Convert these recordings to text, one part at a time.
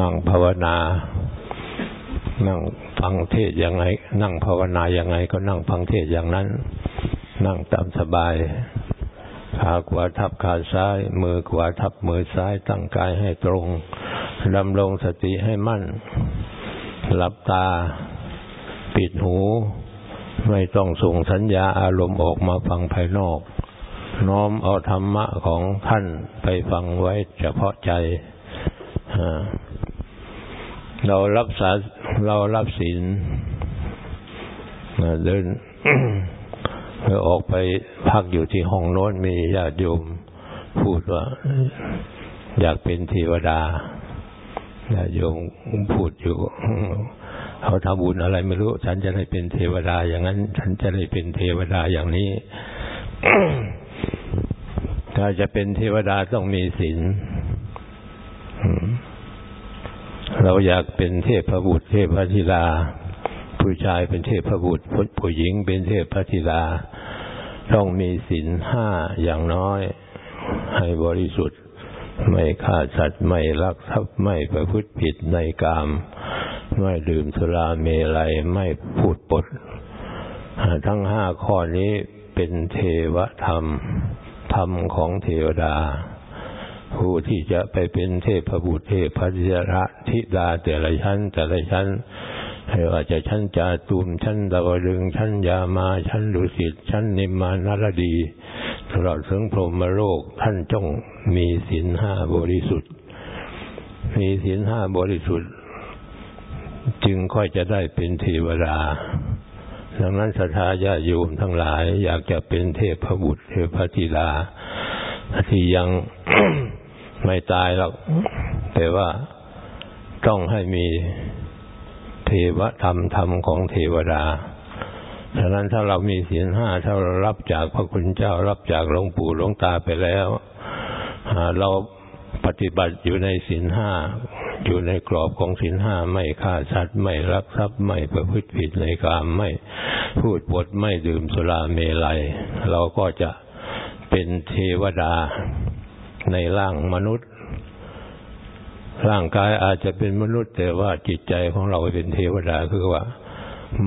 นั่งภาวนา นั่งฟังเทศยังไง นั่งภาวนายังไง ก็นั่งฟังเทศอย่างนั้น นั่งตามสบาย ขาขวาทับขาซ้าย มือขวาทับมือซ้าย ตั้งกายให้ตรง ดำรงสติให้มั่น หลับตา ปิดหู ไม่ต้องส่งสัญญาอารมณ์ออกมาฟังภายนอก น้อมเอาธรรมะของท่านไปฟังไว้เฉพาะใจ เรารับสาเรารับศีลเดินออกไปพักอยู่ที่ห้องโน้นมีญาติโยมพูดว่า อยากเป็นเทวดาญาติโยมพูดอยู่เขาทำบุญอะไรไม่รู้ ฉันจะได้เป็นเทวดาอย่างนั้น ฉันจะได้เป็นเทวดาอย่างนี้ ถ้าจะเป็นเทวดาต้องมีศีล เราอยากเป็นเทพบุตร เทพธิดาผู้ชายเป็นเทพบุตรผู้หญิงเป็นเทพธิดาต้องมีศีลห้าอย่างน้อย ให้บริสุทธิ์ ไม่ฆ่าสัตว์ไม่ลักทรัพย์ไม่ประพฤติผิดในกาม ไม่ดื่มสุราเมลัยไม่พูดปด ทั้งห้าข้อนี้เป็นเทวธรรม ธรรมของเทวดา ผู้ที่จะไปเป็นเทพบุตรเทพธิระธิดาแต่ละชั้น แต่ละชั้นไม่ว่าจะชั้นจาตุมชั้นดาวดึงชั้นยามาชั้นดุสิตชั้นนิมมานารดี ตลอดถึงพรหมโลกท่านจงมีศีลห้าบริสุทธิ์ มีศีลห้าบริสุทธิ์ จึงค่อยจะได้เป็นเทวดาดังนั้นสัทธาญาโยมทั้งหลายอยากจะเป็นเทพบุตรเทพธิดาที่ยัง ไม่ตายหรอก แต่ว่าต้องให้มีเทวธรรมธรรมของเทวดาฉะนั้นถ้าเรามีศีลห้าถ้าเรารับจากพระคุณเจ้ารับจากหลวงปู่หลวงตาไปแล้วเราปฏิบัติอยู่ในศีลห้าอยู่ในกรอบของศีลห้าไม่ฆ่าสัตว์ไม่รักทรัพย์ไม่ประพฤติผิดในกามไม่พูดปดไม่ดื่มสุราเมลัย เราก็จะเป็นเทวดา ในร่างมนุษย์ ร่างกายอาจจะเป็นมนุษย์ แต่ว่าจิตใจของเราเป็นเทวดาคือว่า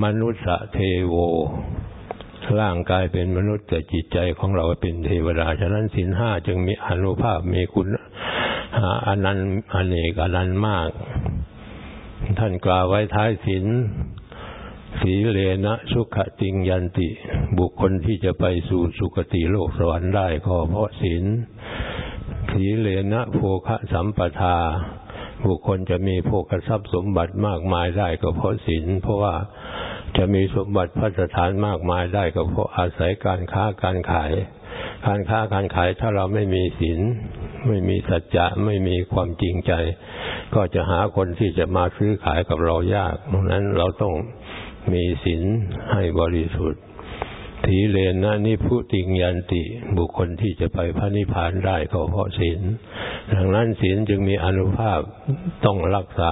มนุษย์เทโว ร่างกายเป็นมนุษย์ แต่จิตใจของเราเป็นเทวดา ฉะนั้นสินห้าจึงมีอนุภาพมีคุณอันนั้นอเนกอนันต์มาก ท่านกล่าวไว้ท้ายสินสีเลนะสุขติงยันติ บุคคลที่จะไปสู่สุคติโลกสวรรค์ได้ก็เพราะศีล สีเลนะโภคะสัมปทา บุคคลจะมีโภคทรัพย์สมบัติมากมายได้ก็เพราะศีลเพราะว่าจะมีสมบัติพัสถานมากมายได้ก็เพราะอาศัยการค้าการขาย การค้าการขายถ้าเราไม่มีศีลไม่มีสัจจะไม่มีความจริงใจ ก็จะหาคนที่จะมาซื้อขายกับเรายากดังนั้นเราต้องมีศีลให้บริสุทธิ์ ทีเลนนะนี่ผู้ติงยันติบุคคลที่จะไปพระนิพพานได้ก็เพราะศีลดังนั้นศีลจึงมีอนุภาพต้องรักษา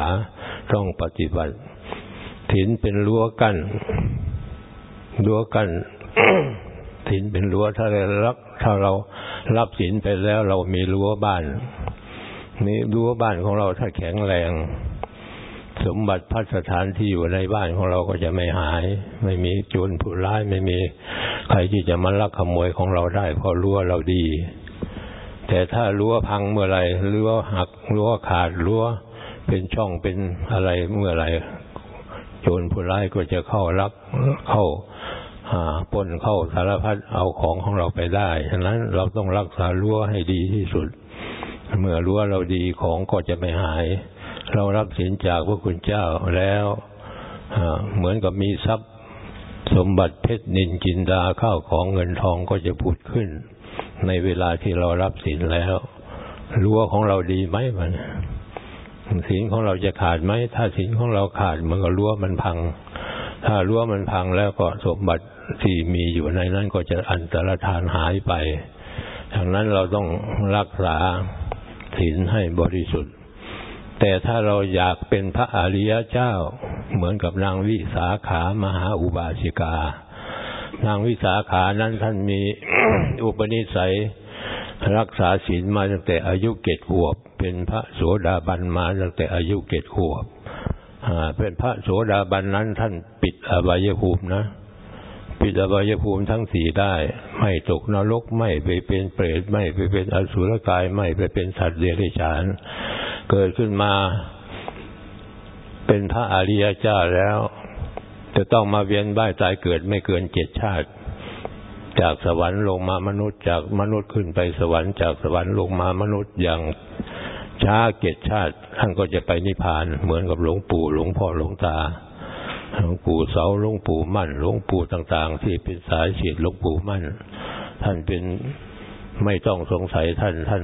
ต้องปฏิบัติศีลเป็นรั้วกั้นรั้วกั้นศีลเป็นรั้วถ้าเรารับถ้าเรารับศีลไปแล้วเรามีรั้วบ้านนี่รั้วบ้านของเราถ้าแข็งแรง สมบัติพัสถานที่อยู่ในบ้านของเราก็จะไม่หาย ไม่มีโจรผู้ร้ายไม่มีใครที่จะมาลักขโมยของเราได้เพราะรั้วเราดี แต่ถ้ารั้วพังเมื่อไรรั้วหักรั้วขาดรั้วเป็นช่องเป็นอะไรเมื่อไรโจรผู้ร้ายก็จะเข้าลักเข้าปนเข้าสารพัดเอาของของเราไปได้ฉะนั้นเราต้องรักษารั้วให้ดีที่สุด เมื่อรั้วเราดีของก็จะไม่หาย เรารับสินจากพระคุณเจ้าแล้วเหมือนกับมีทรัพย์สมบัติเพชรนินจินดาข้าวของเงินทองก็จะผุดขึ้น ในเวลาที่เรารับสินแล้วรั้วของเราดีไหมมันสินของเราจะขาดไหมถ้าสินของเราขาดมันก็รั้วมันพัง ถ้ารั้วมันพังแล้วก็สมบัติที่มีอยู่ในนั้นก็จะอันตรธานหายไปดังนั้นเราต้องรักษาศีลให้บริสุทธิ์ แต่ถ้าเราอยากเป็นพระอริยเจ้า เหมือนกับนางวิสาขามหาอุบาสิกา นางวิสาขานั้นท่านมีอุปนิสัยรักษาศีลมาตั้งแต่อายุเกตขวบ เป็นพระโสดาบันมาตั้งแต่อายุเจ็ดขวบเป็นพระโสดาบันนั้นท่านปิดอบายภูมินะ ปิดอบายภูมิทั้งสี่ได้ ไม่ตกนรกไม่ไปเป็นเปรตไม่ไปเป็นอสุรกายไม่ไปเป็นสัตว์เดรัจฉาน เกิดขึ้นมา เป็นพระอริยเจ้าแล้ว จะต้องมาเวียนว่ายตายเกิดไม่เกินเจ็ดชาติ จากสวรรค์ลงมามนุษย์จากมนุษย์ขึ้นไปสวรรค์จากสวรรค์ลงมามนุษย์อย่างช้าเกตชาติท่านก็จะไปนิพพาน เหมือนกับหลวงปู่หลวงพ่อหลวงตาหลวงปู่เสาหลวงปู่มั่นหลวงปู่ต่างๆ ที่เป็นสายเฉียดหลวงปู่มั่น ท่านเป็นไม่ต้องสงสัยท่านท่าน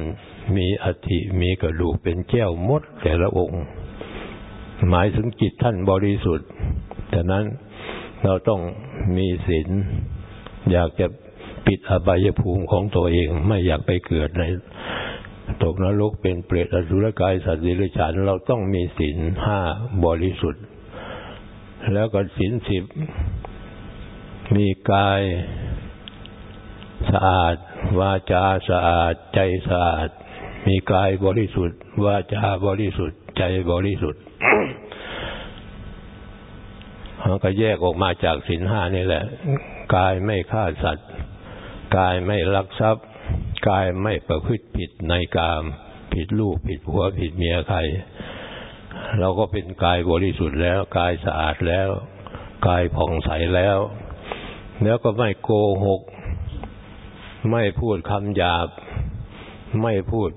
มีอธิมีกระดูกเป็นแก้วมดแต่ละองค์ หมายถึงจิตท่านบริสุทธิ์แต่นั้นเราต้องมีศีลอยากจะปิดอบายภูมิของตัวเอง ไม่อยากไปเกิดในตกนรกเป็นเปรตอสุรกายสัตว์ดิรฉานเราต้องมีศีลห้าบริสุทธิ์ แล้วก็ศีลสิบมีกายสะอาด วาจาสะอาด ใจสะอาด มีกายบริสุทธิ์วาจาบริสุทธิ์ ใจบริสุทธิ์มันก็แยกออกมาจากศีลห้านี่แหละ กายไม่ฆ่าสัตว์ กายไม่ลักทรัพย์ กายไม่ประพฤติผิดในกาม ผิดลูกผิดผัวผิดเมียใคร เราก็เป็นกายบริสุทธิ์แล้ว กายสะอาดแล้ว กายผ่องใสแล้ว แล้วก็ไม่โกหก ไม่พูดคำหยาบ ไม่พูด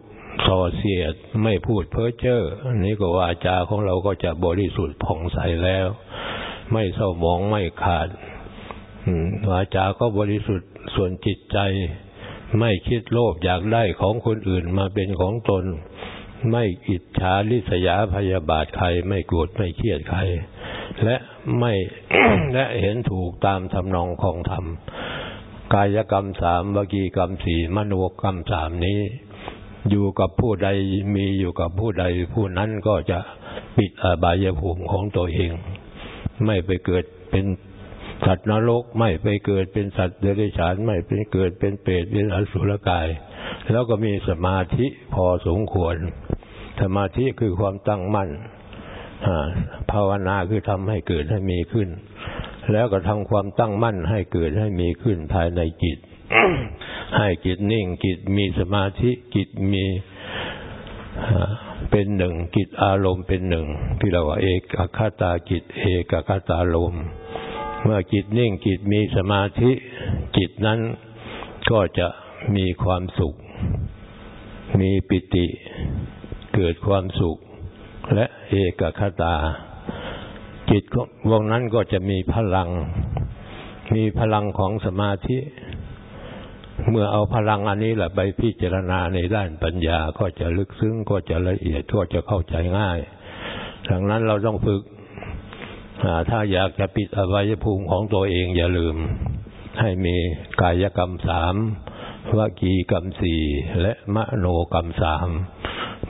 ส่อเสียดไม่พูดเพ้อเจ้ออันนี้ก็วาจาของเราก็จะบริสุทธิ์ผ่องใสแล้ว ไม่เศร้าหมองไม่ขาดวาจาก็บริสุทธิ์ส่วนจิตใจ ไม่คิดโลภอยากได้ของคนอื่นมาเป็นของตน ไม่อิจฉาริษยาพยาบาทใคร ไม่โกรธไม่เครียดใคร และไม่และเห็นถูกตามทำนองของธรรมกายกรรมสามวกีกรรมสี่มโนกรรมสามนี้ อยู่กับผู้ใดมีอยู่กับผู้ใด ผู้นั้นก็จะปิดอบายภูมิของตัวเอง ไม่ไปเกิดเป็นสัตว์นรก ไม่ไปเกิดเป็นสัตว์เดรัจฉานไม่ไปเกิดเป็นเปรตเป็นอสุรกาย แล้วก็มีสมาธิพอสมควร สมาธิคือความตั้งมั่นภาวนาคือทำให้เกิดให้มีขึ้น แล้วก็ทำความตั้งมั่นให้เกิดให้มีขึ้นภายในจิต ให้จิตนิ่ง จิตมีสมาธิจิตมีเป็นหนึ่งจิตอารมณ์เป็นหนึ่ง ที่เราว่าเอกคตาจิตเอกคตาลมเมื่อจิตนิ่งจิตมีสมาธิจิตนั้นก็จะมีความสุข มีปิติ เกิดความสุข และเอกคตา จิตวงนั้นก็จะมีพลัง มีพลังของสมาธิ เมื่อเอาพลังอันนี้แหละไปพิจารณาในด้านปัญญาก็จะลึกซึ้งก็จะละเอียดก็จะเข้าใจง่ายดังนั้นเราต้องฝึกถ้าอยากจะปิดอวัยภูมิของตัวเองอย่าลืม ให้มีกายกรรมสามวจีกรรมสี่และมโนกรรมสาม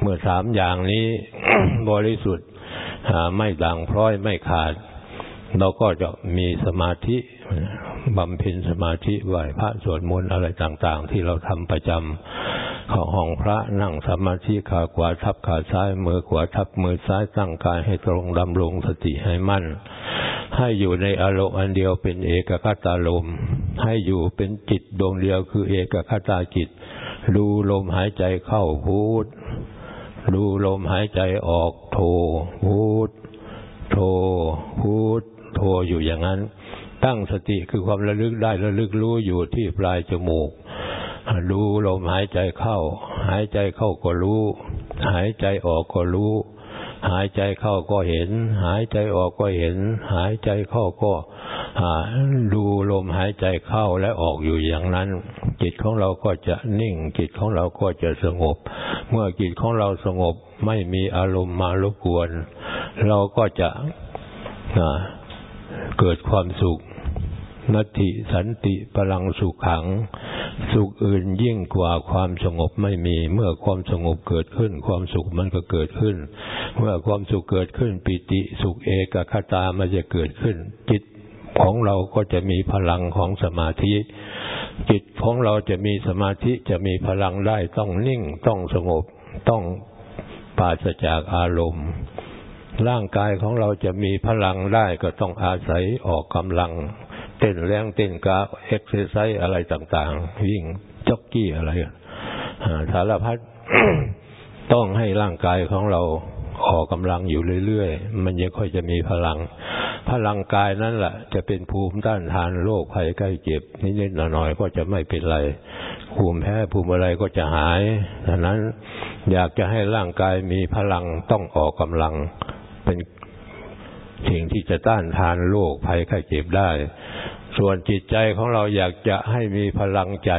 เมื่อสามอย่างนี้บริสุทธิ์ไม่ด่างพร้อยไม่ขาด เราก็จะมีสมาธิ บำเพ็ญสมาธิไหวพระสวดมนต์อะไรต่างๆ ที่เราทำประจำข้าห้องพระนั่งสมาธิขาขวาทับขาซ้ายมือขวาทับมือซ้ายตั้งกายให้ตรงดำรงสติให้มั่น ให้อยู่ในอารมณ์อันเดียวเป็นเอกคตาลมให้อยู่เป็นจิตดวงเดียวคือเอกคตาจิตดูลมหายใจเข้าพูดดูลมหายใจออกโทพูดโทพูดโทอยู่อย่างนั้น ตั้งสติคือความระลึกได้ระลึกรู้อยู่ที่ปลายจมูกรู้ลมหายใจเข้า หายใจเข้าก็รู้ หายใจออกก็รู้ หายใจเข้าก็เห็น หายใจออกก็เห็น หายใจเข้าก็ดูลมหายใจเข้าและออกอยู่อย่างนั้น จิตของเราก็จะนิ่ง จิตของเราก็จะสงบ เมื่อจิตของเราสงบไม่มีอารมณ์มารบกวน เราก็จะเกิดความสุข นัตติสันติพลังสุขขัง สุขอื่นยิ่งกว่าความสงบไม่มี เมื่อความสงบเกิดขึ้น ความสุขมันก็เกิดขึ้น เมื่อความสุขเกิดขึ้น ปีติสุขเอกัคคตามันจะเกิดขึ้น จิตของเราก็จะมีพลังของสมาธิ จิตของเราจะมีสมาธิจะมีพลังได้ต้องนิ่งต้องสงบต้องปราศจากอารมณ์ร่างกายของเราจะมีพลังได้ก็ต้องอาศัยออกกำลัง เต้นแรงเต้นกาเอ็กซ์ไซส์อะไรต่างๆวิ่งจ็อกกิ้งอะไรสารพัดต้องให้ร่างกายของเราออกกำลังอยู่เรื่อยๆ มันยังค่อยจะมีพลัง พลังกายนั่นแหละจะเป็นภูมิต้านทานโรคภัยใกล้เจ็บนิดๆหน่อยๆก็จะไม่เป็นไรภูมิแพ้ภูมิอะไรก็จะหายดังนั้นอยากจะให้ร่างกายมีพลังต้องออกกำลัง เป็น สิ่งที่จะต้านทานโรคภัยไข้เจ็บได้ ส่วนจิตใจของเราอยากจะให้มีพลังใจ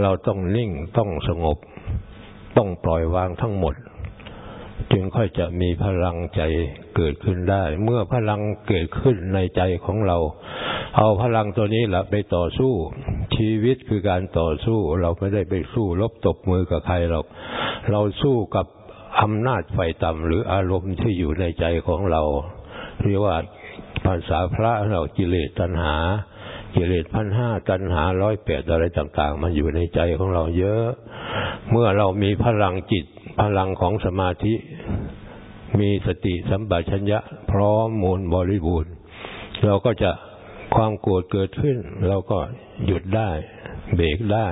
เราต้องนิ่งต้องสงบ ต้องปล่อยวางทั้งหมด จึงค่อยจะมีพลังใจเกิดขึ้นได้ เมื่อพลังเกิดขึ้นในใจของเรา เอาพลังตัวนี้แหละไปต่อสู้ ชีวิตคือการต่อสู้ เราไม่ได้ไปสู้ลบตบมือกับใครหรอกเราสู้กับอำนาจไฟต่ำหรืออารมณ์ที่อยู่ในใจของเรา เรียกว่าภาษาพระเรากิเลสตัณหา กิเลสพันห้าตัณหาร้อยแปดอะไรต่าง ๆ มันอยู่ในใจของเราเยอะ เมื่อเรามีพลังจิต พลังของสมาธิ มีสติสัมปชัญญะ พร้อมมูลบริบูรณ์ เราก็จะความโกรธเกิดขึ้น เราก็หยุดได้ เบรกได้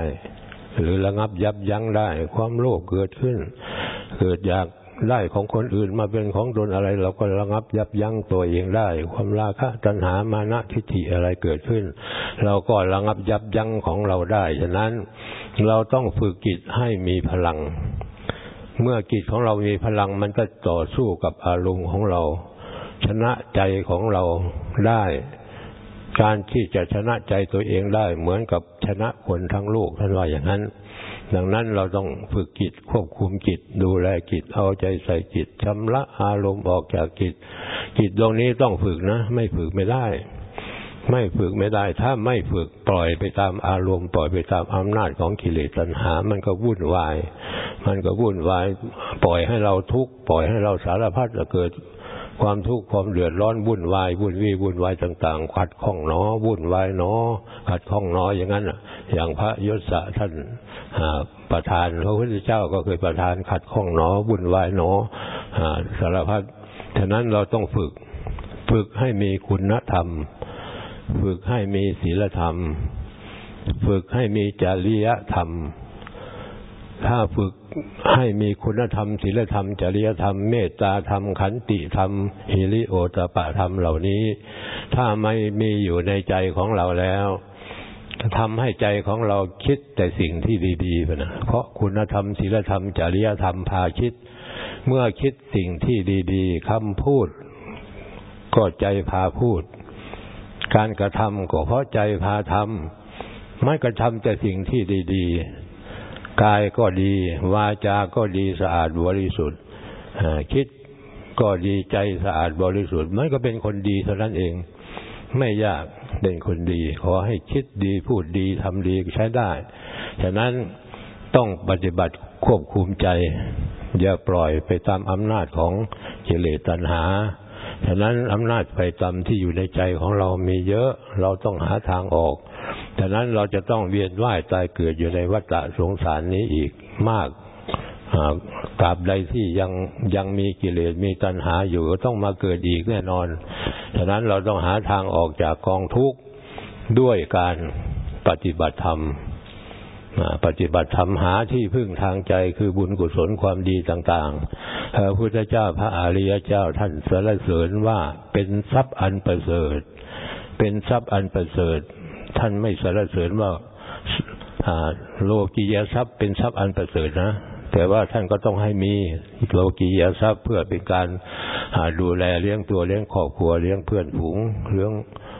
หรือระงับยับยั้งได้ ความโลภเกิดขึ้น เกิดอยาก ได้ของคนอื่นมาเป็นของตนอะไร เราก็ระงับยับยั้งตัวเองได้ ความราคะตัณหามานะทิฏฐิอะไรเกิดขึ้น เราก็ระงับยับยั้งของเราได้ ฉะนั้นเราต้องฝึกจิตให้มีพลัง เมื่อจิตของเรามีพลังมันก็ต่อสู้กับอารมณ์ของเรา ชนะใจของเราได้การที่จะชนะใจตัวเองได้เหมือนกับชนะคนทั้งโลกท่านว่าอย่างนั้น ดังนั้นเราต้องฝึกจิตควบคุมจิตดูแลจิตเอาใจใส่จิตชำระอารมณ์ออกจากจิต จิตตรงนี้ต้องฝึกนะ ไม่ฝึกไม่ได้ ไม่ฝึกไม่ได้ ถ้าไม่ฝึกปล่อยไปตามอารมณ์ปล่อยไปตามอำนาจของกิเลสตัณหา มันก็วุ่นวาย มันก็วุ่นวาย ปล่อยให้เราทุกข์ปล่อยให้เราสารพัดจะเกิดความทุกข์ความเดือดร้อนวุ่นวายวุ่นวี่วุ่นวายต่างๆ ขัดข้องเนอวุ่นวายเนอขัดข้องเนออย่างนั้นอย่างพระยศท่าน ประธานพระพุทธเจ้าก็เคยประธานขัดข้องเนอวุ่นวายเนอสารพัดฉะนั้นเราต้องฝึก ฝึกให้มีคุณธรรม ฝึกให้มีศีลธรรม ฝึกให้มีจริยธรรม ถ้าฝึกให้มีคุณธรรมศีลธรรม จริยธรรม เมตตาธรรม ขันติธรรมฮิริโอตปะธรรมเหล่านี้ ถ้าไม่มีอยู่ในใจของเราแล้ว ทำให้ใจของเราคิดแต่สิ่งที่ดีๆไปนะเพราะคุณธรรมศีลธรรม จริยธรรมพาคิด เมื่อคิดสิ่งที่ดีๆคำพูด ก็ใจพาพูด การกระทำก็เพราะใจพาทำไม่กระทำแต่สิ่งที่ดีๆ กายก็ดี วาจาก็ดีสะอาดบริสุทธิ์คิดก็ดีใจสะอาดบริสุทธิ์มันก็เป็นคนดีเท่านั้นเอง ไม่ยาก เป็นคนดี ขอให้คิดดีพูดดีทำดีใช้ได้ ฉะนั้นต้องปฏิบัติควบคุมใจ อย่าปล่อยไปตามอำนาจของกิเลสตัณหา ฉะนั้นอำนาจไปตามที่อยู่ในใจของเรามีเยอะ เราต้องหาทางออก ฉะนั้นเราจะต้องเวียนว่ายตายเกิดอยู่ในวัฏสงสารนี้อีกมาก ตราบใดที่ยังยังมีกิเลสมีตัณหาอยู่ต้องมาเกิดอีกแน่นอน ฉะนั้นเราต้องหาทางออกจากกองทุกข์ด้วยการปฏิบัติธรรมปฏิบัติธรรมหาที่พึ่งทางใจคือบุญกุศลความดีต่างๆพระพุทธเจ้าพระอริยเจ้าท่านสรรเสริญว่าเป็นทรัพย์อันประเสริฐ เป็นทรัพย์อันประเสริฐ ท่านไม่สรรเสริญว่าโลกียทรัพย์เป็นทรัพย์อันประเสริฐนะ แต่ว่าท่านก็ต้องให้มีโลกียทรัพย์เพื่อเป็นการดูแลเลี้ยงตัวเลี้ยงครอบครัวเลี้ยงเพื่อนฝูงเลี้ยง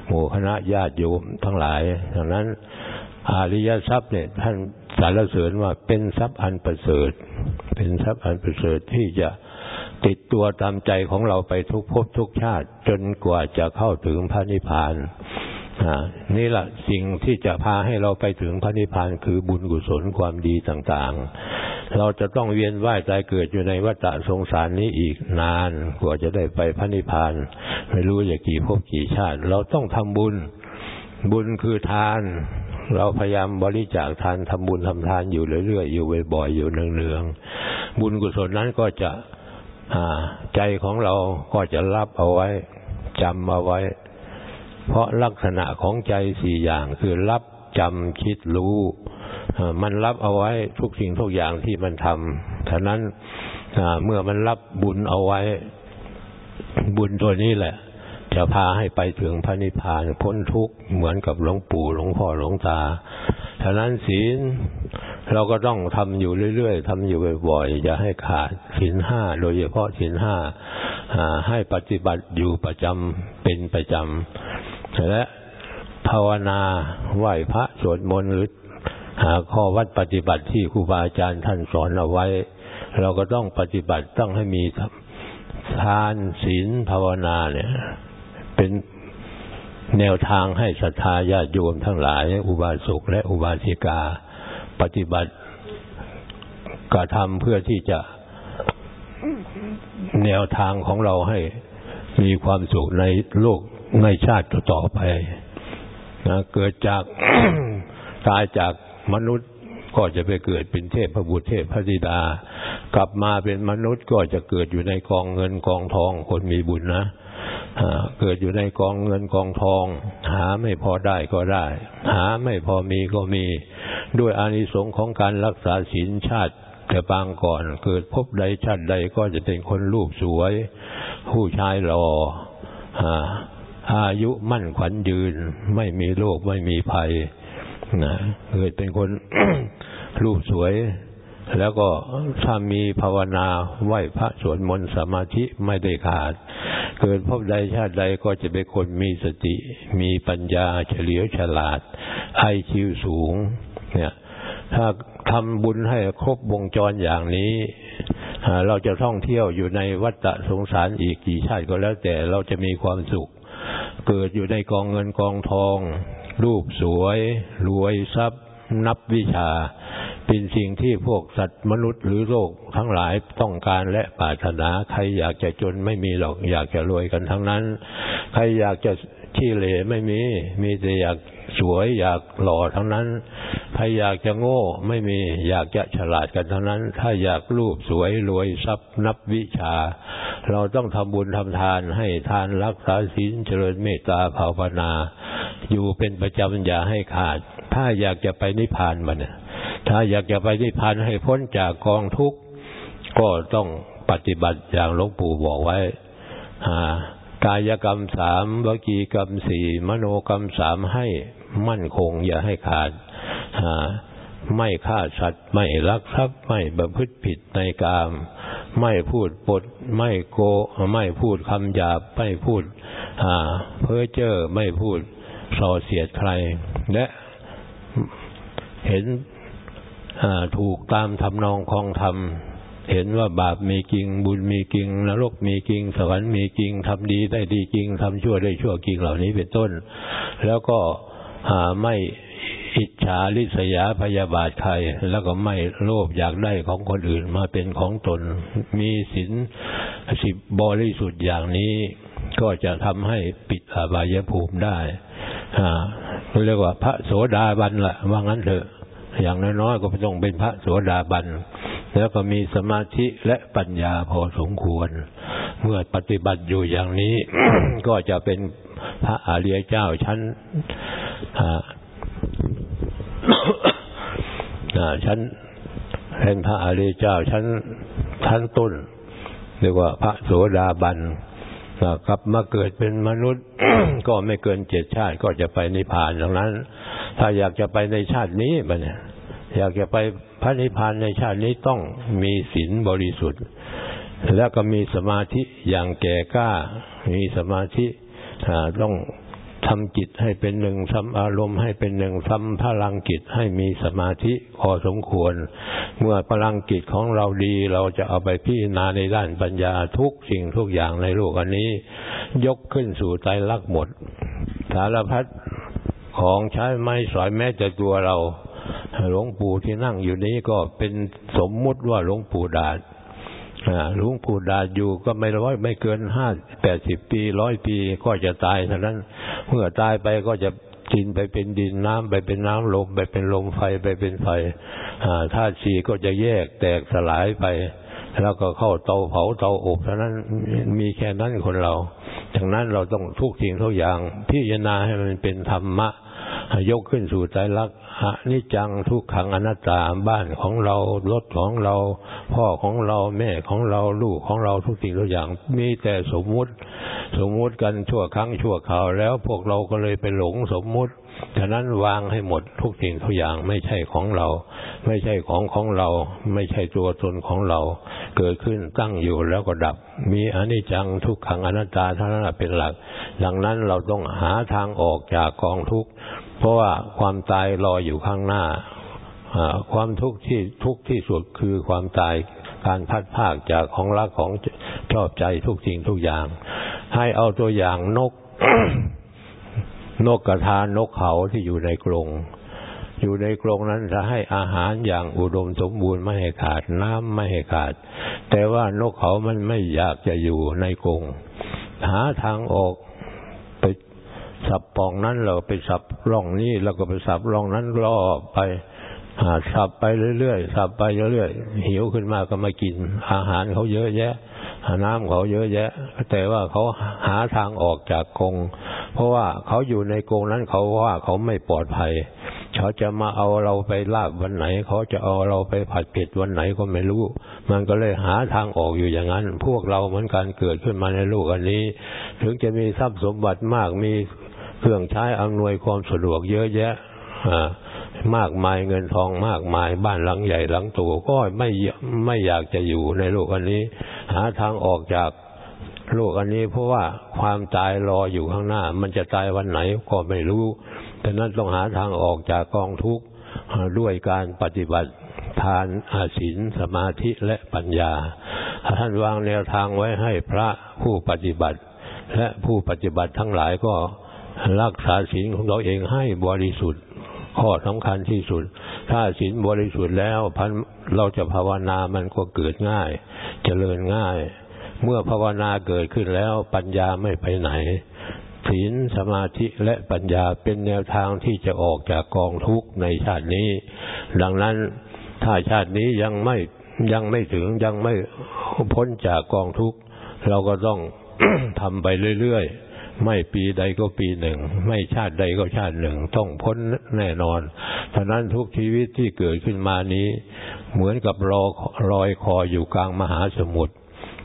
หมู่คณะญาติโยมทั้งหลายดังนั้นอาริยทรัพย์เนี่ยท่านสารเสริญว่าเป็นทรัพย์อันประเสริฐ เป็นทรัพย์อันประเสริฐที่จะติดตัวตามใจของเราไปทุกภพทุกชาติ จนกว่าจะเข้าถึงพระนิพพานนี่แหละสิ่งที่จะพาให้เราไปถึงพระนิพพานคือบุญกุศลความดีต่างๆ เราจะต้องเวียนว่ายตายเกิดอยู่ในวัฏสงสารนี้อีกนานกว่าจะได้ไปพระนิพพาน ไม่รู้จะกี่ภพกี่ชาติ เราต้องทำบุญ บุญคือทาน เราพยายามบริจาคทานทำบุญทำทานอยู่เรื่อยๆอยู่บ่อยๆอยู่เนืองๆบุญกุศลนั้นก็จะใจของเราก็จะรับเอาไว้จำเอาไว้ เพราะลักษณะของใจสี่อย่างคือรับจำคิดรู้ มันรับเอาไว้ทุกสิ่งทุกอย่างที่มันทำฉะนั้นเมื่อมันรับบุญเอาไว้ บุญตัวนี้แหละ จะพาให้ไปถึงพระนิพพานพ้นทุกข์เหมือนกับหลวงปู่หลวงพ่อหลวงตาฉะนั้นศีลเราก็ต้องทำอยู่เรื่อยๆทำอยู่บ่อยๆอย่าให้ขาดศีลห้าโดยเฉพาะศีลห้าให้ปฏิบัติอยู่ประจำเป็นประจำและภาวนาไหว้พระสวดมนต์หรือ ข้อวัดปฏิบัติที่ครูบาอาจารย์ท่านสอนเอาไว้ เราก็ต้องปฏิบัติต้องให้มีทานศีลภาวนาเนี่ย เป็นแนวทางให้ศรัทธาญาติโยมทั้งหลาย อุบาสกและอุบาสิกา ปฏิบัติกระทำเพื่อที่จะแนวทางของเราให้มีความสุขในโลกในชาติต่อไปนะเกิดจากตายจาก มนุษย์ก็จะไปเกิดเป็นเทพพระบุตรเทพพระธิดา กลับมาเป็นมนุษย์ก็จะเกิดอยู่ในกองเงินกองทองคนมีบุญนะเกิดอยู่ในกองเงินกองทอง หาไม่พอได้ก็ได้ หาไม่พอมีก็มี ด้วยอานิสงส์ของการรักษาศีลชาติแต่บางก่อนเกิดพบใดชาติใดก็จะเป็นคนรูปสวย ผู้ชายหล่ออายุมั่นขวัญยืน ไม่มีโรคไม่มีภัย นะเกิดเป็นคนรูปสวย แล้วก็ถ้ามีภาวนาไหวพระสวดมนต์สมาธิไม่ได้ขาด เกิดพบใดชาติใดก็จะเป็นคนมีสติ มีปัญญาเฉลียวฉลาดไอคิวสูง เนี่ย ถ้าทำบุญให้ครบวงจรอย่างนี้เราจะท่องเที่ยวอยู่ในวัฏสงสารอีกกี่ชาติก็แล้วแต่เราจะมีความสุข เกิดอยู่ในกองเงินกองทอง รูปสวย รวยทรัพย์นับวิชา เป็นสิ่งที่พวกสัตว์มนุษย์หรือโลกทั้งหลายต้องการและปรารถนาใครอยากจะจนไม่มีหรอกอยากจะรวยกันทั้งนั้น ใครอยากจะขี้เหร่ไม่มี มีแต่อยาก สวยอยากหล่อทั้งนั้นใครอยากจะโง่ไม่มีอยากจะฉลาดกันทั้งนั้น ถ้าอยากรูปสวยรวยทรัพย์นับวิชา เราต้องทำบุญทำทานให้ทานรักษาศีลเจริญเมตตาภาวนา อยู่เป็นประจำอย่าให้ขาด ถ้าอยากจะไปนิพพานมันถ้าอยากจะไปนิพพานให้พ้นจากกองทุกข์ก็ต้องปฏิบัติอย่างหลวงปู่บอกไว้ กายกรรมสามวจีกรรมสี่มโนกรรมสามให้มั่นคง อย่าให้ขาดไม่ฆ่าสัตว์ไม่ลักทรัพย์ไม่ประพฤติผิดในกามไม่พูดปด ไม่โก ไม่พูดคำหยาบ ไม่พูดเพ้อเจ้อไม่พูดส่อเสียดใคร และเห็นถูกตามทำนองคองธรรม เห็นว่าบาปมีจริง บุญมีจริงนรกมีจริง สวรรค์มีจริงทำดีได้ดีจริงทำชั่วได้ชั่วจริงเหล่านี้เป็นต้น แล้วก็หาไม่อิจฉาริษยาพยาบาทใคร แล้วก็ไม่โลภอยากได้ของคนอื่นมาเป็นของตน มีศีลสิบบริสุทธิ์อย่างนี้ ก็จะทำให้ปิดอบายภูมิได้เรียกว่าพระโสดาบันละว่างั้นเถอะ อย่างน้อยๆก็ต้องเป็นพระโสดาบัน แล้วก็มีสมาธิและปัญญาพอสมควร เมื่อปฏิบัติอยู่อย่างนี้ ก็จะเป็นพระอริยเจ้าชั้นชั้นเป็นพระอริยเจ้าชั้นชั้นต้นเรียกว่าพระโสดาบันกลับมาเกิดเป็นมนุษย์ ก็ไม่เกินเจ็ดชาติก็จะไปนิพพานดังนั้น ถ้าอยากจะไปในชาตินี้มัน อยากจะไปพระนิพพานในชาตินี้ต้องมีศีลบริสุทธิ์ แล้วก็มีสมาธิอย่างแก่กล้า มีสมาธิต้องทำจิตให้เป็นหนึ่งทำอารมณ์ให้เป็นหนึ่งทำพลังจิตให้มีสมาธิพอสมควร เมื่อพลังจิตของเราดีเราจะเอาไปพิจารณาในด้านปัญญาทุกสิ่งทุกอย่างในโลกอันนี้ ยกขึ้นสู่ใจรักหมดสารพัดของใช้ไม้สอยแม้แต่ตัวเรา หลวงปู่ที่นั่งอยู่นี้ก็เป็นสมมุติว่าหลวงปู่ดาหลวงปู่ดาอยู่ก็ไม่ร้อยไม่เกินห้าแปดสิบปีร้อยปีก็จะตายเท่านั้นเมื่อตายไปก็จะดินไปเป็นดินน้ำไปเป็นน้ำลมไปเป็นลมไฟไปเป็นไฟธาตุสี่ก็จะแยกแตกสลายไป แล้วก็เข้าเตาเผาเตาอบเท่านั้นมีแค่นั้นคนเราดังนั้นเราต้องทุกสิ่งทุกอย่างพิจารณาให้มันเป็นธรรมะยกขึ้นสู่ใจรัก อนิจจังทุกขังอนัตตาบ้านของเรารถของเรา พ่อของเราแม่ของเราลูกของเราทุกสิ่งทุกอย่าง มีแต่สมมุติ สมมุติกันชั่วครั้งชั่วคราวแล้วพวกเราก็เลยไปหลงสมมุติฉะนั้นวางให้หมดทุกสิ่งทุกอย่างไม่ใช่ของเรา ไม่ใช่ของของเรา ไม่ใช่ตัวตนของเรา เกิดขึ้นตั้งอยู่แล้วก็ดับ มีอนิจจังทุกขังอนัตตาท่านั้นเป็นหลัก ดังนั้นเราต้องหาทางออกจากกองทุกข์ เพราะว่าความตายรออยู่ข้างหน้าความทุกข์ที่ทุกข์ที่สุดคือความตายการพัดภาคจากของรักของชอบใจทุกสิ่งทุกอย่าง ให้เอาตัวอย่างนก นกกระทานนกเขาที่อยู่ในกรงอยู่ในกรงนั้นจะให้อาหารอย่างอุดมสมบูรณ์ไม่ให้ขาดน้ำไม่ให้ขาด แต่ว่านกเขามันไม่อยากจะอยู่ในกรงหาทางออก สับปองนั้นเราไปสับร่องนี้แล้วก็ไปสับร่องนั้นล่อไปสับไปเรื่อยๆสับไปเรื่อยๆหิวขึ้นมาก็มากิน อาหารเขาเยอะแยะน้ำเขาเยอะแยะ แต่ว่าเขาหาทางออกจากกรงเพราะว่าเขาอยู่ในกรงนั้นเขาว่าเขาไม่ปลอดภัย เขาจะมาเอาเราไปลาบวันไหน เขาจะเอาเราไปผัดเผ็ดวันไหนก็ไม่รู้ มันก็เลยหาทางออกอยู่อย่างนั้น พวกเราเหมือนกันเกิดขึ้นมาในโลกอันนี้ ถึงจะมีทรัพย์สมบัติมากมี เครื่องใช้อำนวยความสะดวกเยอะแยะมากมายเงินทองมากมายบ้านหลังใหญ่หลังโตก็ไม่ไม่อยากจะอยู่ในโลกอันนี้ หาทางออกจากโลกอันนี้เพราะว่าความตายรออยู่ข้างหน้า มันจะตายวันไหนก็ไม่รู้ดังนั้นต้องหาทางออกจากกองทุกข์ด้วยการปฏิบัติทานอาศีลสมาธิและปัญญา ท่านวางแนวทางไว้ให้พระผู้ปฏิบัติ และผู้ปฏิบัติทั้งหลายก็ รักษาศีลของเราเองให้บริสุทธิ์ ข้อสำคัญที่สุด ถ้าศีลบริสุทธิ์แล้วพันเราจะภาวนามันก็เกิดง่าย เจริญง่าย เมื่อภาวนาเกิดขึ้นแล้วปัญญาไม่ไปไหนศีลสมาธิและปัญญาเป็นแนวทางที่จะออกจากกองทุกข์ในชาตินี้ ดังนั้นถ้าชาตินี้ยังไม่ยังไม่ถึงยังไม่พ้นจากกองทุกข์ เราก็ต้องทำไปเรื่อยๆ ไม่ปีใดก็ปีหนึ่ง ไม่ชาติใดก็ชาติหนึ่ง ต้องพ้นแน่นอนฉะนั้นทุกชีวิตที่เกิดขึ้นมานี้ เหมือนกับรอรอยคออยู่กลางมหาสมุทร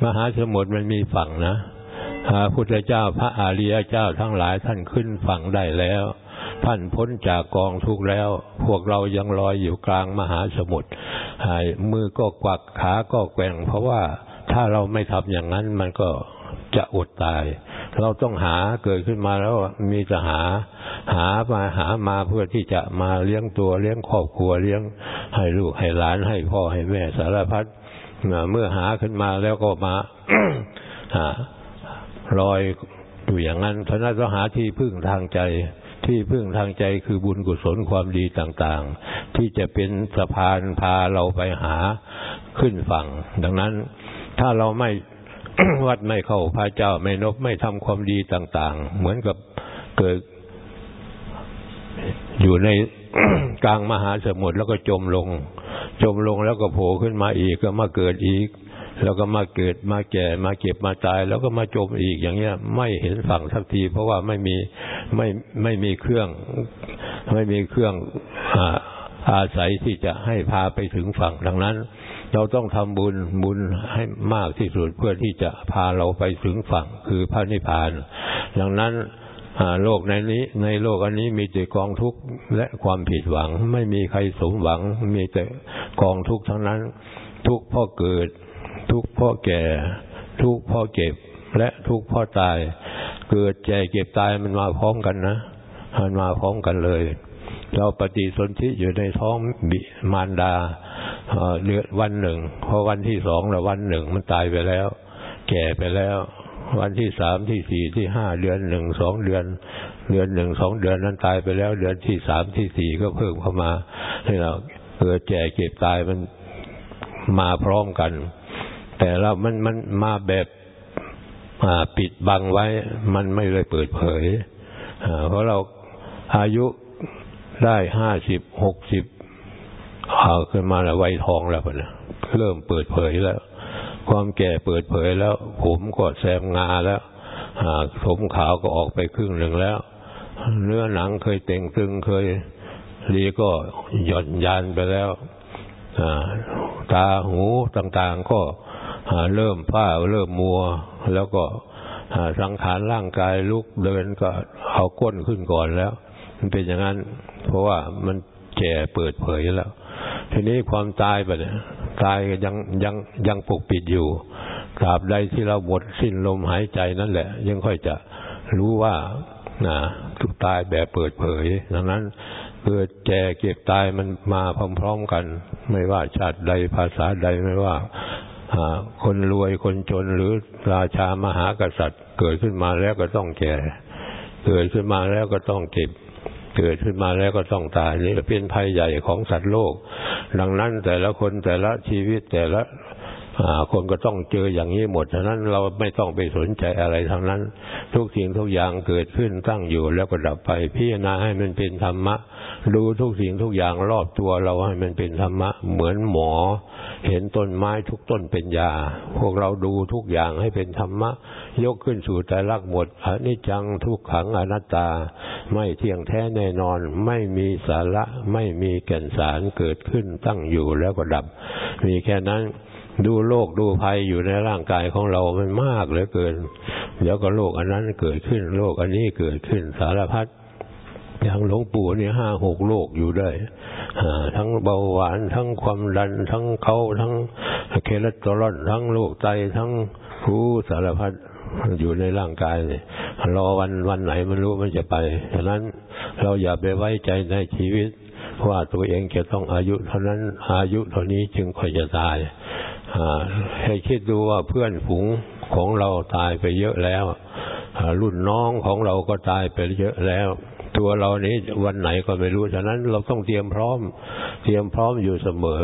มหาสมุทรมันมีฝั่งนะพระพุทธเจ้าพระอาริยเจ้าทั้งหลายท่านขึ้นฝั่งได้แล้ว ท่านพ้นจากกองทุกข์แล้ว พวกเรายังลอยอยู่กลางมหาสมุทรมือก็กวักขาก็แกว่ง เพราะว่าถ้าเราไม่ทำอย่างนั้นมันก็จะอดตาย เราต้องหาเกิดขึ้นมาแล้วมีจะหา หามาหามาเพื่อที่จะมาเลี้ยงตัวเลี้ยงครอบครัวเลี้ยงให้ลูกให้หลานให้พ่อให้แม่สารพัดเมื่อหาขึ้นมาแล้วก็มาลอยอยู่อย่างนั้นฉะนั้นต้องหาที่พึ่งทางใจ ที่พึ่งทางใจคือบุญกุศลความดีต่างๆ ที่จะเป็นสะพานพาเราไปหาขึ้นฝั่ง ดังนั้นถ้าเราไม่ วัดไม่เข้าพระเจ้าไม่นบไม่ทำความดีต่าง ๆ เหมือนกับเกิดอยู่ในกลางมหาสมุทรแล้วก็จมลง จมลงแล้วก็โผล่ขึ้นมาอีกก็มาเกิดอีก แล้วก็มาเกิดมาแก่มาเก็บมาตาย แล้วก็มาจมอีกอย่างเงี้ย ไม่เห็นฝั่งสักที เพราะว่าไม่มีไม่ไม่มีเครื่อง ไม่มีเครื่องอาศัยที่จะให้พาไปถึงฝั่งดังนั้น เราต้องทำบุญบุญให้มากที่สุดเพื่อที่จะพาเราไปถึงฝั่งคือพระนิพพาน ดังนั้นโลกในนี้ ในโลกอันนี้มีแต่กองทุกข์และความผิดหวัง ไม่มีใครสมหวัง มีแต่กองทุกข์ทั้งนั้น ทุกข์เพราะเกิด ทุกข์เพราะแก่ ทุกข์เพราะเก็บ และทุกข์เพราะตาย เกิดแก่เก็บตายมันมาพร้อมกันนะมันมาพร้อมกันเลย เราปฏิสนธิอยู่ในท้องบิมารดา เดือนวันหนึ่งพอวันที่สองแล้ววันหนึ่งมันตายไปแล้ว แก่ไปแล้ว วันที่สามที่สี่ที่ห้าเดือนหนึ่งสองเดือน เดือนหนึ่งสองเดือนนั้นตายไปแล้ว เดือนที่สามที่สี่ก็เพิ่มเข้ามาให้เราเกิดแก่เก็บตายมันมาพร้อมกัน แต่เรามันมันมาแบบปิดบังไว้ มันไม่เลยเปิดเผยเพราะเราอายุได้ห้าสิบหกสิบ เอาวขึ้นมาแล้วไวทองแล้วนะเริ่มเปิดเผยแล้ว ความแก่เปิดเผยแล้ว ผมก็แซมงาแล้วผมขาวก็ออกไปครึ่งหนึ่งแล้ว เนื้อหนังเคยเต่งตึงเคยรีก็หย่อนยานไปแล้วตาหูต่างๆก็เริ่มฝ้าเริ่มมัว แล้วก็สังขารร่างกายลุกเดินก็เอาก้นขึ้นก่อนแล้ว มันเป็นอย่างนั้น เพราะว่ามันแก่เปิดเผยแล้ว ทีนี้ความตายไปเนี่ยตายยังยังยังปกปิดอยู่ตราบใดที่เราหมดสิ้นลมหายใจนั่นแหละ ยังค่อยจะรู้ว่านะทุกตายแบบเปิดเผย ดังนั้นเกิดแก่เก็บตายมันมาพร้อมๆกัน ไม่ว่าชาติใดภาษาใดไม่ว่าคนรวยคนจนหรือราชามหากษัตริย์ เกิดขึ้นมาแล้วก็ต้องแก่ เกิดขึ้นมาแล้วก็ต้องเก็บ เกิดขึ้นมาแล้วก็ต้องตายนี่เป็นภัยใหญ่ของสัตว์โลก ดังนั้นแต่ละคนแต่ละชีวิตแต่ละคนก็ต้องเจออย่างนี้หมดฉะนั้นเราไม่ต้องไปสนใจอะไรทั้งนั้น ทุกสิ่งทุกอย่างเกิดขึ้นตั้งอยู่แล้วก็ดับไปพิจารณาให้มันเป็นธรรมะ ดูทุกสิ่งทุกอย่างรอบตัวเราให้มันเป็นธรรมะ เหมือนหมอ เห็นต้นไม้ทุกต้นเป็นยา พวกเราดูทุกอย่างให้เป็นธรรมะ ยกขึ้นสู่แต่ลักหมดอนิจจังทุกขังอนัตตา ไม่เที่ยงแท้แน่นอน ไม่มีสาระไม่มีแก่นสารเกิดขึ้นตั้งอยู่แล้วก็ดับ มีแค่นั้นดูโรคดูภัยอยู่ในร่างกายของเรามันมากเหลือเกิน เดี๋ยวก็โรคอันนั้นเกิดขึ้นโรคอันนี้เกิดขึ้นสารพัด อย่างหลวงปู่เนี่ยห้าหกโรคอยู่ได้ทั้งเบาหวานทั้งความดัน ทั้งเข่าทั้งคอเลสเตอรอลทั้งโรคไตทั้งหูสารพัดอยู่ในร่างกายเนี่ยรอวันวันไหนมันรู้มันจะไปฉะนั้นเราอย่าไปไว้ใจในชีวิตว่าตัวเองจะต้องอายุเท่านั้นอายุเท่านี้จึงค่อยจะตายให้คิดดูว่าเพื่อนฝูงของเราตายไปเยอะแล้วรุ่นน้องของเราก็ตายไปเยอะแล้ว ตัวเรานี้วันไหนก็ไม่รู้ฉะนั้นเราต้องเตรียมพร้อม เตรียมพร้อมอยู่เสมอ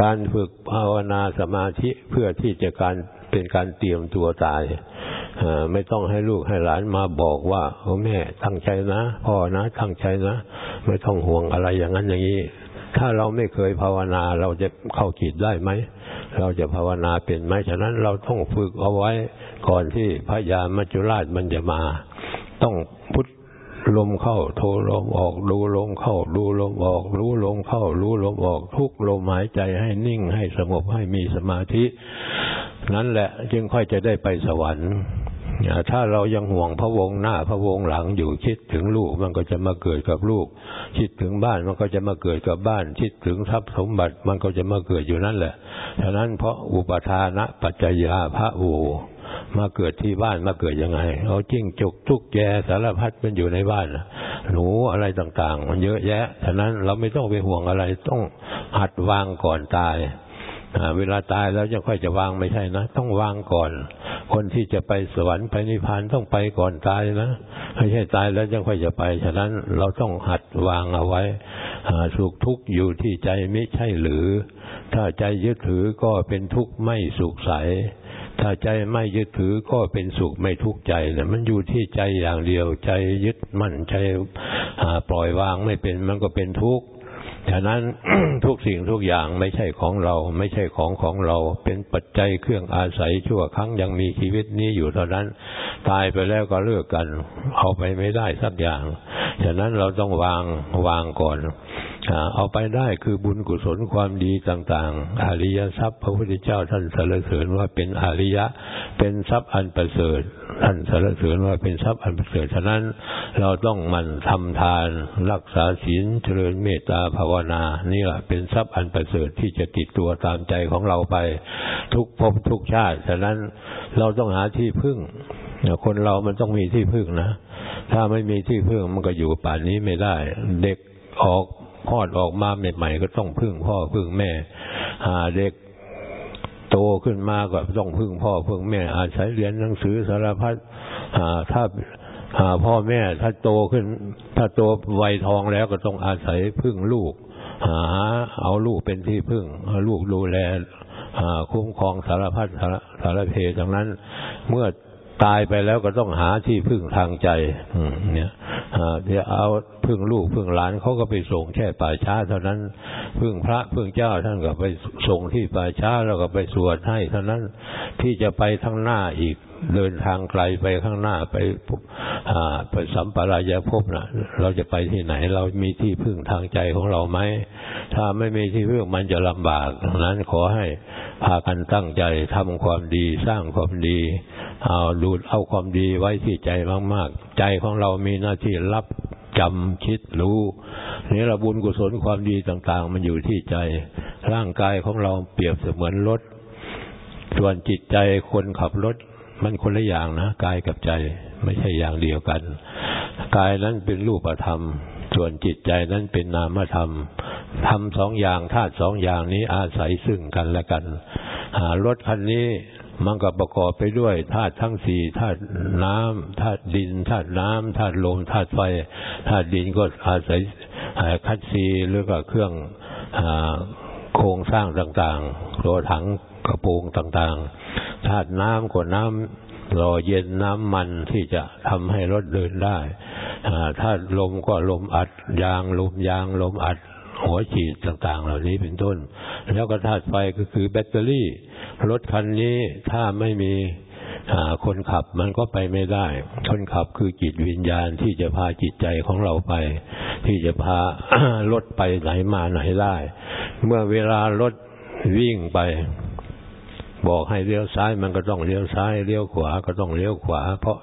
การฝึกภาวนาสมาธิเพื่อที่จะการเป็นการเตรียมตัวตายไม่ต้องให้ลูกให้หลานมาบอกว่าโอ้แม่ตั้งใจนะพ่อนะตั้งใจนะ ไม่ต้องห่วงอะไรอย่างนั้นอย่างนี้ถ้าเราไม่เคยภาวนาเราจะเข้าจิตได้ไหม เราจะภาวนาเป็นไหมฉะนั้นเราต้องฝึกเอาไว้ก่อนที่พระยามัจจุราชมันจะมา ต้องพุท ลมเข้า โทลมออก ดูลมเข้า ดูลมออก รู้ลมเข้า รู้ลมออก ทุกลมหายใจให้นิ่งให้สงบให้มีสมาธิ นั้นแหละจึงค่อยจะได้ไปสวรรค์ถ้าเรายังห่วงพระวงหน้าพระวงหลังอยู่คิดถึงลูกมันก็จะมาเกิดกับลูก คิดถึงบ้านมันก็จะมาเกิดกับบ้าน คิดถึงทรัพย์สมบัติมันก็จะมาเกิดอยู่นั่นแหละฉะนั้นเพราะอุปทานะปัจจยาพระอู มาเกิดที่บ้านมาเกิดยังไง เอาจิ้งจกทุกแกสารพัดมันอยู่ในบ้านหนูอะไรต่างๆ มันเยอะแยะฉะนั้นเราไม่ต้องไปห่วงอะไรต้องหัดวางก่อนตายเวลาตายแล้วจะค่อยจะวางไม่ใช่นะ ต้องวางก่อน คนที่จะไปสวรรค์ไปนิพพานต้องไปก่อนตายนะไม่ใช่ตายแล้วจะค่อยจะไป ฉะนั้นเราต้องหัดวางเอาไว้สุขทุกข์อยู่ที่ใจไม่ใช่หรือ ถ้าใจยึดถือก็เป็นทุกข์ไม่สุขใส ถ้าใจไม่ยึดถือก็เป็นสุขไม่ทุกข์ใจนะมันอยู่ที่ใจอย่างเดียว ใจยึดมั่นใจปล่อยวางไม่เป็นมันก็เป็นทุกข์ฉะนั้นทุกสิ่งทุกอย่างไม่ใช่ของเรา ไม่ใช่ของของเรา เป็นปัจจัยเครื่องอาศัยชั่วครั้งยังมีชีวิตนี้อยู่เท่านั้น ตายไปแล้วก็เลิกกัน เอาไปไม่ได้สักอย่าง ฉะนั้นเราต้องวางวางก่อน เอาไปได้คือบุญกุศลความดีต่างๆ อริยทรัพย์พระพุทธเจ้าท่านสรรเสริญว่าเป็นอริยะ เป็นทรัพย์อันประเสริฐท่านสรรเสริญว่าเป็นทรัพย์อันประเสริฐฉะนั้นเราต้องมันทำทาน รักษาศีลเจริญเมตตาภาวนานี่แหละเป็นทรัพย์อันประเสริฐที่จะติดตัวตามใจของเราไป ทุกภพทุกชาติฉะนั้นเราต้องหาที่พึ่งคนเรามันต้องมีที่พึ่งนะ ถ้าไม่มีที่พึ่งมันก็อยู่ป่านนี้ไม่ได้ เด็กออก คลอดออกมาใหม่ๆก็ต้องพึ่งพ่อพึ่งแม่ หาเด็กโตขึ้นมาก็ต้องพึ่งพ่อพึ่งแม่ อาศัยเรียนหนังสือสารพัดถ้าหาพ่อแม่ถ้าโตขึ้น ถ้าโตวัยทองแล้วก็ต้องอาศัยพึ่งลูก หา เอาลูกเป็นที่พึ่งลูกดูแลคุ้มครองสารพัดสารเพดังนั้น เมื่อ ตายไปแล้วก็ต้องหาที่พึ่งทางใจเนี่ยเดี๋ยวเอาพึ่งลูกพึ่งหลานเขาก็ไปส่งแค่ป่าช้า เท่านั้นพึ่งพระพึ่งเจ้าท่านก็ไปส่งที่ป่าช้าแล้วก็ไปสวดให้เท่านั้นที่จะไปข้างหน้าอีก เดินทางไกลไปข้างหน้าไปไปสัมปรายภพนะเราจะไปที่ไหน เรามีที่พึ่งทางใจของเราไหมถ้าไม่มีที่พึ่งมันจะลำบากดังนั้นขอให้พากันตั้งใจทำความดีสร้างความดีเอาดูดเอาความดีไว้ที่ใจมากๆ ใจของเรามีหน้าที่รับจำคิดรู้นี่ระบุญกุศลความดีต่าง ๆ มันอยู่ที่ใจ ร่างกายของเราเปรียบเสมือนรถส่วนจิตใจคนขับรถ มันคนละอย่างนะกายกับใจไม่ใช่อย่างเดียวกันกายนั้นเป็นรูปธรรม ส่วนจิตใจนั้นเป็นนามธรรมทำสองอย่างธาตุสองอย่างนี้อาศัยซึ่งกันและกันหารถคันนี้มันก็ประกอบไปด้วยธาตุทั้งสี่ธาตุน้ำธาตุดินธาตุน้ำธาตุลมธาตุไฟธาตุดินก็อาศัยคัดซีหรือก็เครื่องโครงสร้างต่างๆตัวถัง กระโปรงต่างๆธาตุน้ำก็น้ำรอเย็นน้ำมันที่จะทำให้รถเดินได้ธาตุลมก็ลมอัด ยางลมยางลมอัดหัวฉีดต่างๆ เหล่านี้เป็นต้น แล้วก็ธาตุไฟก็คือแบตเตอรี่ รถคันนี้ถ้าไม่มีคนขับมันก็ไปไม่ได้ คนขับคือจิตวิญญาณที่จะพาจิตใจของเราไป ที่จะพารถไปไหนมาไหนได้ เมื่อเวลารถวิ่งไป บอกให้เลี้ยวซ้ายมันก็ต้องเลี้ยวซ้ายเลี้ยวขวาก็ต้องเลี้ยวขวา เพราะ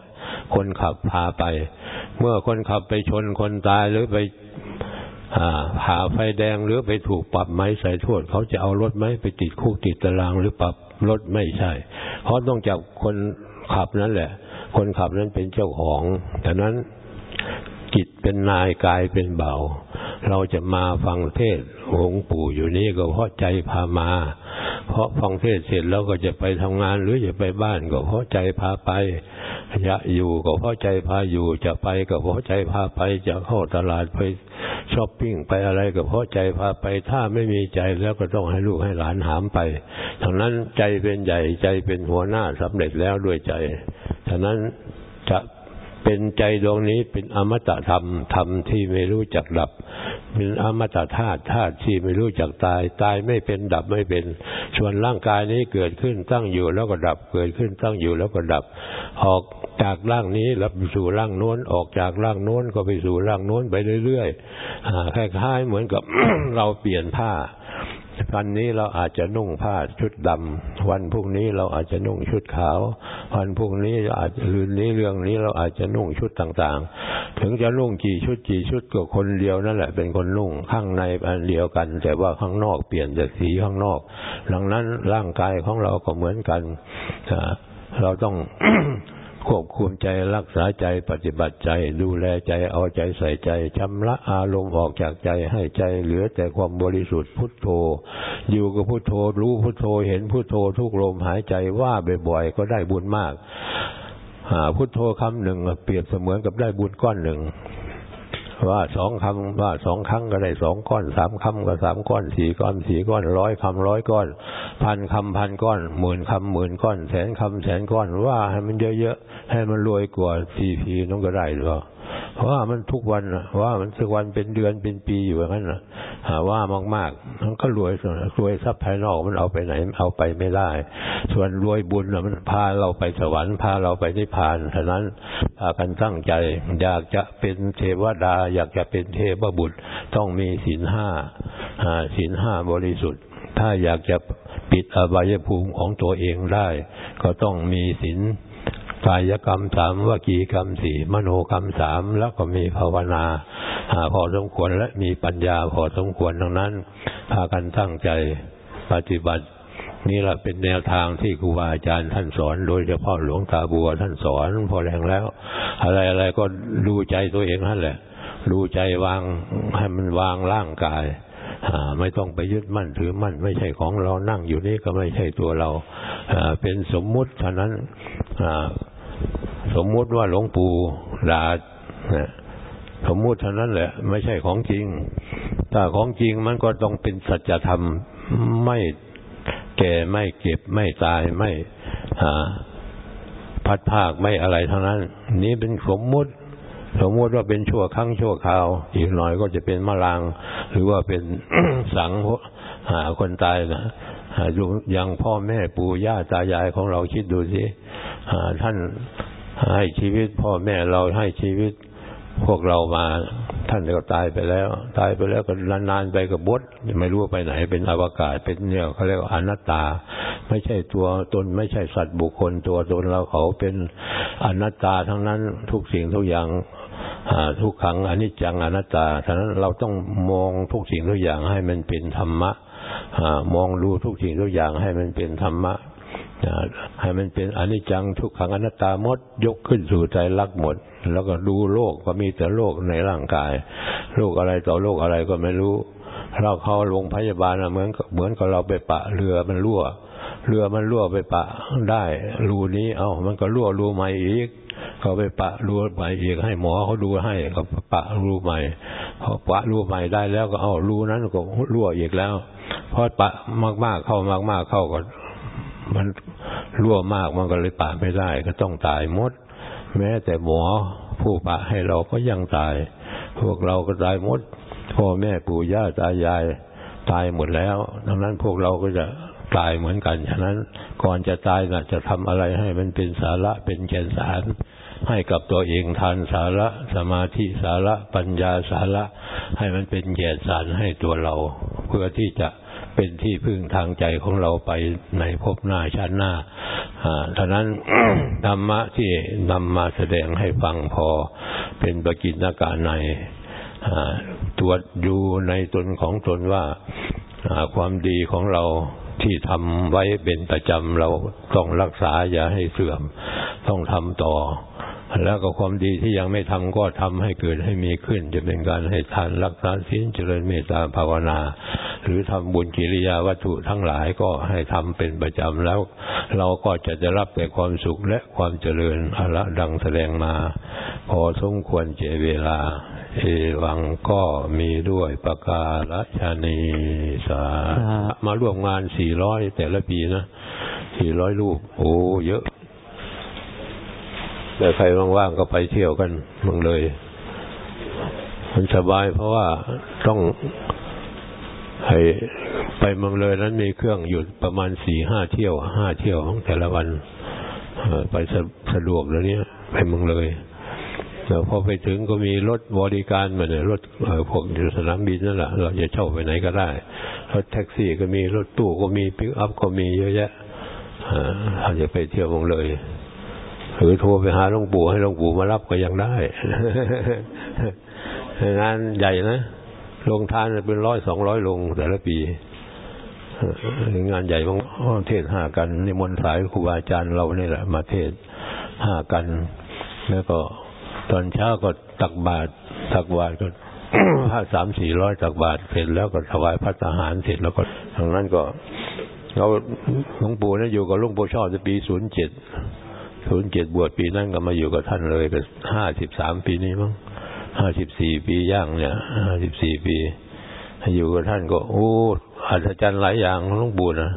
คนขับพาไป เมื่อคนขับไปชนคนตายหรือไปผ่าไฟแดงหรือไปถูกปรับไม้ใส่โทษเขาจะเอารถไหมไปติดคุกติดตารางหรือปรับรถไม่ใช่เพราต้องจับคนขับนั่นแหละ คนขับนั้นเป็นเจ้าของดังนั้นจิตเป็นนายกายเป็นเบาเราจะมาฟังเทศหลวงปู่อยู่นี่ก็เพราะใจพามา เพราะฟังเทศเสร็จแล้วก็จะไปทำงานหรือจะไปบ้านก็เพราะใจพาไปจะอยู่ก็เพราะใจพาอยู่จะไปก็เพราะใจพาไปจะเข้าตลาดไปช้อปปิ้งไปอะไรก็เพราะใจพาไปถ้าไม่มีใจแล้วก็ต้องให้ลูกให้หลานหามไปทั้งนั้นใจเป็นใหญ่ใจเป็นหัวหน้าสำเร็จแล้วด้วยใจฉะนั้นจะเป็นใจดวงนี้เป็นอมตะธรรมธรรมที่ไม่รู้จักดับ เป็นอมตะธาตุธาตุที่ไม่รู้จักตาย ตายไม่เป็นดับไม่เป็น ส่วนร่างกายนี้เกิดขึ้นตั้งอยู่แล้วก็ดับ เกิดขึ้นตั้งอยู่แล้วก็ดับ ออกจากร่างนี้แล้วไปสู่ร่างโน้น ออกจากร่างโน้นก็ไปสู่ร่างโน้นไปเรื่อยๆคล้ายๆเหมือนกับเราเปลี่ยนผ้า วันนี้เราอาจจะนุ่งผ้าชุดดำวันพรุ่งนี้เราอาจจะนุ่งชุดขาว วันพรุ่งนี้อาจจะลืนนี้เรื่องนี้เราอาจจะนุ่งชุดต่างๆ ถึงจะนุ่งกี่ชุดกี่ชุดก็คนเดียวนั่นแหละ เป็นคนนุ่งข้างในอันเดียวกัน แต่ว่าข้างนอกเปลี่ยนจากสีข้างนอกดังนั้นร่างกายของเราก็เหมือนกันเราต้อง ควบคุมใจรักษาใจปฏิบัติใจ ดูแลใจเอาใจใส่ใจชำระอารมณ์ออกจากใจให้ใจเหลือแต่ความบริสุทธิ์พุทโธ อยู่กับพุทโธรู้พุทโธเห็นพุทโธทุกลมหายใจว่าบ่อยๆก็ได้บุญมากพุทโธคำหนึ่งเปรียบเสมือนกับได้บุญก้อนหนึ่ง ว่าสองคำว่าสองครั้งก็ได้สองก้อนสามคำก็สามก้อนสี่ก้อนสี่ก้อนร้อยคำร้อยก้อน พันคำพันก้อนหมื่นคำหมื่นก้อน แสนคำแสนก้อนว่าให้มันเยอะๆให้มันรวยกว่าทีพีน้องก็ได้หรือเปล่า ว่ามันทุกวันว่ามันสักวันเป็นเดือนเป็นปีอยู่อย่างนั้นนะว่ามากๆมันก็รวยส่วนรวยทรัพย์ภายนอกมันเอาไปไหน เอาไปไม่ได้ ส่วนรวยบุญมันพาเราไปสวรรค์พาเราไปนิพพานฉะนั้นพากันตั้งใจ อยากจะเป็นเทวดา อยากจะเป็นเทพบุตรต้องมีศีลห้าศีลห้าบริสุทธิ์ ถ้าอยากจะปิดอบายภูมิของตัวเองได้ ก็ต้องมีศีล กายกรรมสามวจีกรรมสี่มโนกรรมสามแล้วก็มีภาวนาพอสมควรและมีปัญญาพอสมควรดังนั้น พากันตั้งใจปฏิบัติ นี่แหละเป็นแนวทางที่ครูบาอาจารย์ท่านสอน โดยเฉพาะหลวงตาบัวท่านสอนพอแรงแล้ว อะไรอะไรก็ดูใจตัวเองนั่นแหละดูใจวางให้มันวางร่างกายไม่ต้องไปยึดมั่นถือมั่นไม่ใช่ของเรานั่งอยู่นี่ก็ไม่ใช่ตัวเราเป็นสมมุติเท่านั้น สมมุติว่าหลวงปู่ดาสมมุติเท่านั้นแหละ ไม่ใช่ของจริง ถ้าของจริงมันก็ต้องเป็นสัจธรรมไม่แก่ไม่เก็บไม่ตายไม่พัดภาคไม่อะไรเท่านั้น นี้เป็นสมมุติ สมมติว่าเป็นชั่วครั้งชั่วคราว อีกหน่อยก็จะเป็นมะลังหรือว่าเป็นสังหาคนตายนะอย่างพ่อแม่ปู่ย่าตายายของเราคิดดูสิ ท่านให้ชีวิตพ่อแม่เราให้ชีวิตพวกเรามา ท่านก็ตายไปแล้ว ตายไปแล้วก็นานๆไปกับบดไม่รู้ไปไหน เป็นอวกาศเป็นเนี่ยเขาเรียกว่าอนัตตา ไม่ใช่ตัวตนไม่ใช่สัตว์บุคคลตัวตนเราเขาเป็นอนัตตาทั้งนั้นทุกสิ่งทุกอย่างทุกขังอนิจจังอนัตตาฉะนั้นเราต้องมองทุกสิ่งทุกอย่างให้มันเป็นธรรมะมองดูทุกสิ่งทุกอย่างให้มันเป็นธรรมะ ให้มันเป็นอนิจจังทุกขังอนัตตามดยกขึ้นสู่ใจรักหมด แล้วก็ดูโลกก็มีแต่โลกในร่างกายโรคอะไรต่อโรคอะไรก็ไม่รู้ เราเข้าโรงพยาบาลเหมือนเหมือนกับเราไปปะเรือมันรั่ว เรือมันรั่วไปปะได้รูนี้ เอามันก็รั่วรูใหม่อีกเขาไปปะรูใหม่อีกให้หมอเขาดูให้เขาปะรูใหม่พอปะรูใหม่ได้แล้วก็เอารูนั้นก็รั่วอีกแล้วพอปะมากๆเข้ามากๆเข้าก็ มันรั่วมากมันก็เลยปะไม่ได้ ก็ต้องตายหมด แม้แต่หมอผู้ปะให้เราก็ยังตาย พวกเราก็ตายหมดพ่อแม่ปู่ย่าตายายตายหมดแล้ว ดังนั้นพวกเราก็จะตายเหมือนกัน ฉะนั้นก่อนจะตายนะจะทำอะไรให้มันเป็นสาระเป็นแก่นสาร ให้กับตัวเองทานสาระสมาธิสาระปัญญาสาระ ให้มันเป็นแก่นสารให้ตัวเรา เพื่อที่จะ เป็นที่พึ่งทางใจของเราไปในภพหน้าชาติหน้าท่านั้นธรรมะที่นำมาแสดงให้ฟังพอเป็นปกิณกาในตรวจดูในตนของตนว่าความดีของเราที่ทำไว้เป็นประจำเราต้องรักษาอย่าให้เสื่อม ต้องทำต่อ แล้วก็ความดีที่ยังไม่ทำก็ทำให้เกิดให้มีขึ้น จะเป็นการให้ทานรักษาศีลเจริญเมตตาภาวนา หรือทำบุญกิริยาวัตถุทั้งหลายก็ให้ทำเป็นประจำแล้ว เราก็จะได้รับแต่ความสุขและความเจริญอละดังแสดงมา พอสมควรเจเวลา เอวังก็มีด้วยประกาศานีสามาร่วมงานสี่ร้อยแต่ละปีนะสี่ร้อยรูปโอ้เยอะ แต่ใครว่างๆก็ไปเที่ยวกันมืองเลย มันสบายเพราะว่าต้องให้ไปเมืองเลยนั้นมีเครื่องหยุดประมาณสี่ห้าเที่ยวห้าเที่ยวของแต่ละวันไปสะสะดวกแล้วเนี้ยไปเมืองเลยแล้วพอไปถึงก็มีรถบริการมาเนี่ยรถพวกอยู่สนามบินนั่นแหละเราจะเช่าไปไหนก็ได้ รถแท็กซี่ก็มีรถตู้ก็มีปิกอัพก็มีเยอะแยะถ้าจะไปเที่ยวเมืองเลย หรือโทรไปหาหลวงปู่ให้หลวงปู่มารับก็ยังได้งานใหญ่นะลงทานเป็นร้อยสองร้อยลงแต่ละปีงานใหญ่มากเทศห้ากันนมนต์สายครูบาอาจารย์เราเนี่แหละ มาเทศห้ากัน แล้วก็ตอนเช้าก็ตักบาตรตักบาตรก็ผ้าสามสี่ร้อยตักบาตรเสร็จแล้วก็ถวายพระทหารเสร็จแล้วก็ทางนั้นก็เราหลวงปู่นะอยู่กับหลวงปู่ชอบในปีศูนย์เจ็ด ศูนย์เจ็ดบวชปีนั้นก็มาอยู่กับท่านเลยก็ห้าสิบสามปีนี้มั้งห้าสิบสี่ปีย่างเนี่ยห้าสิบสี่ปีอยู่กับท่านก็โอ้อัศจรรย์หลายอย่างหลวงปู่นะ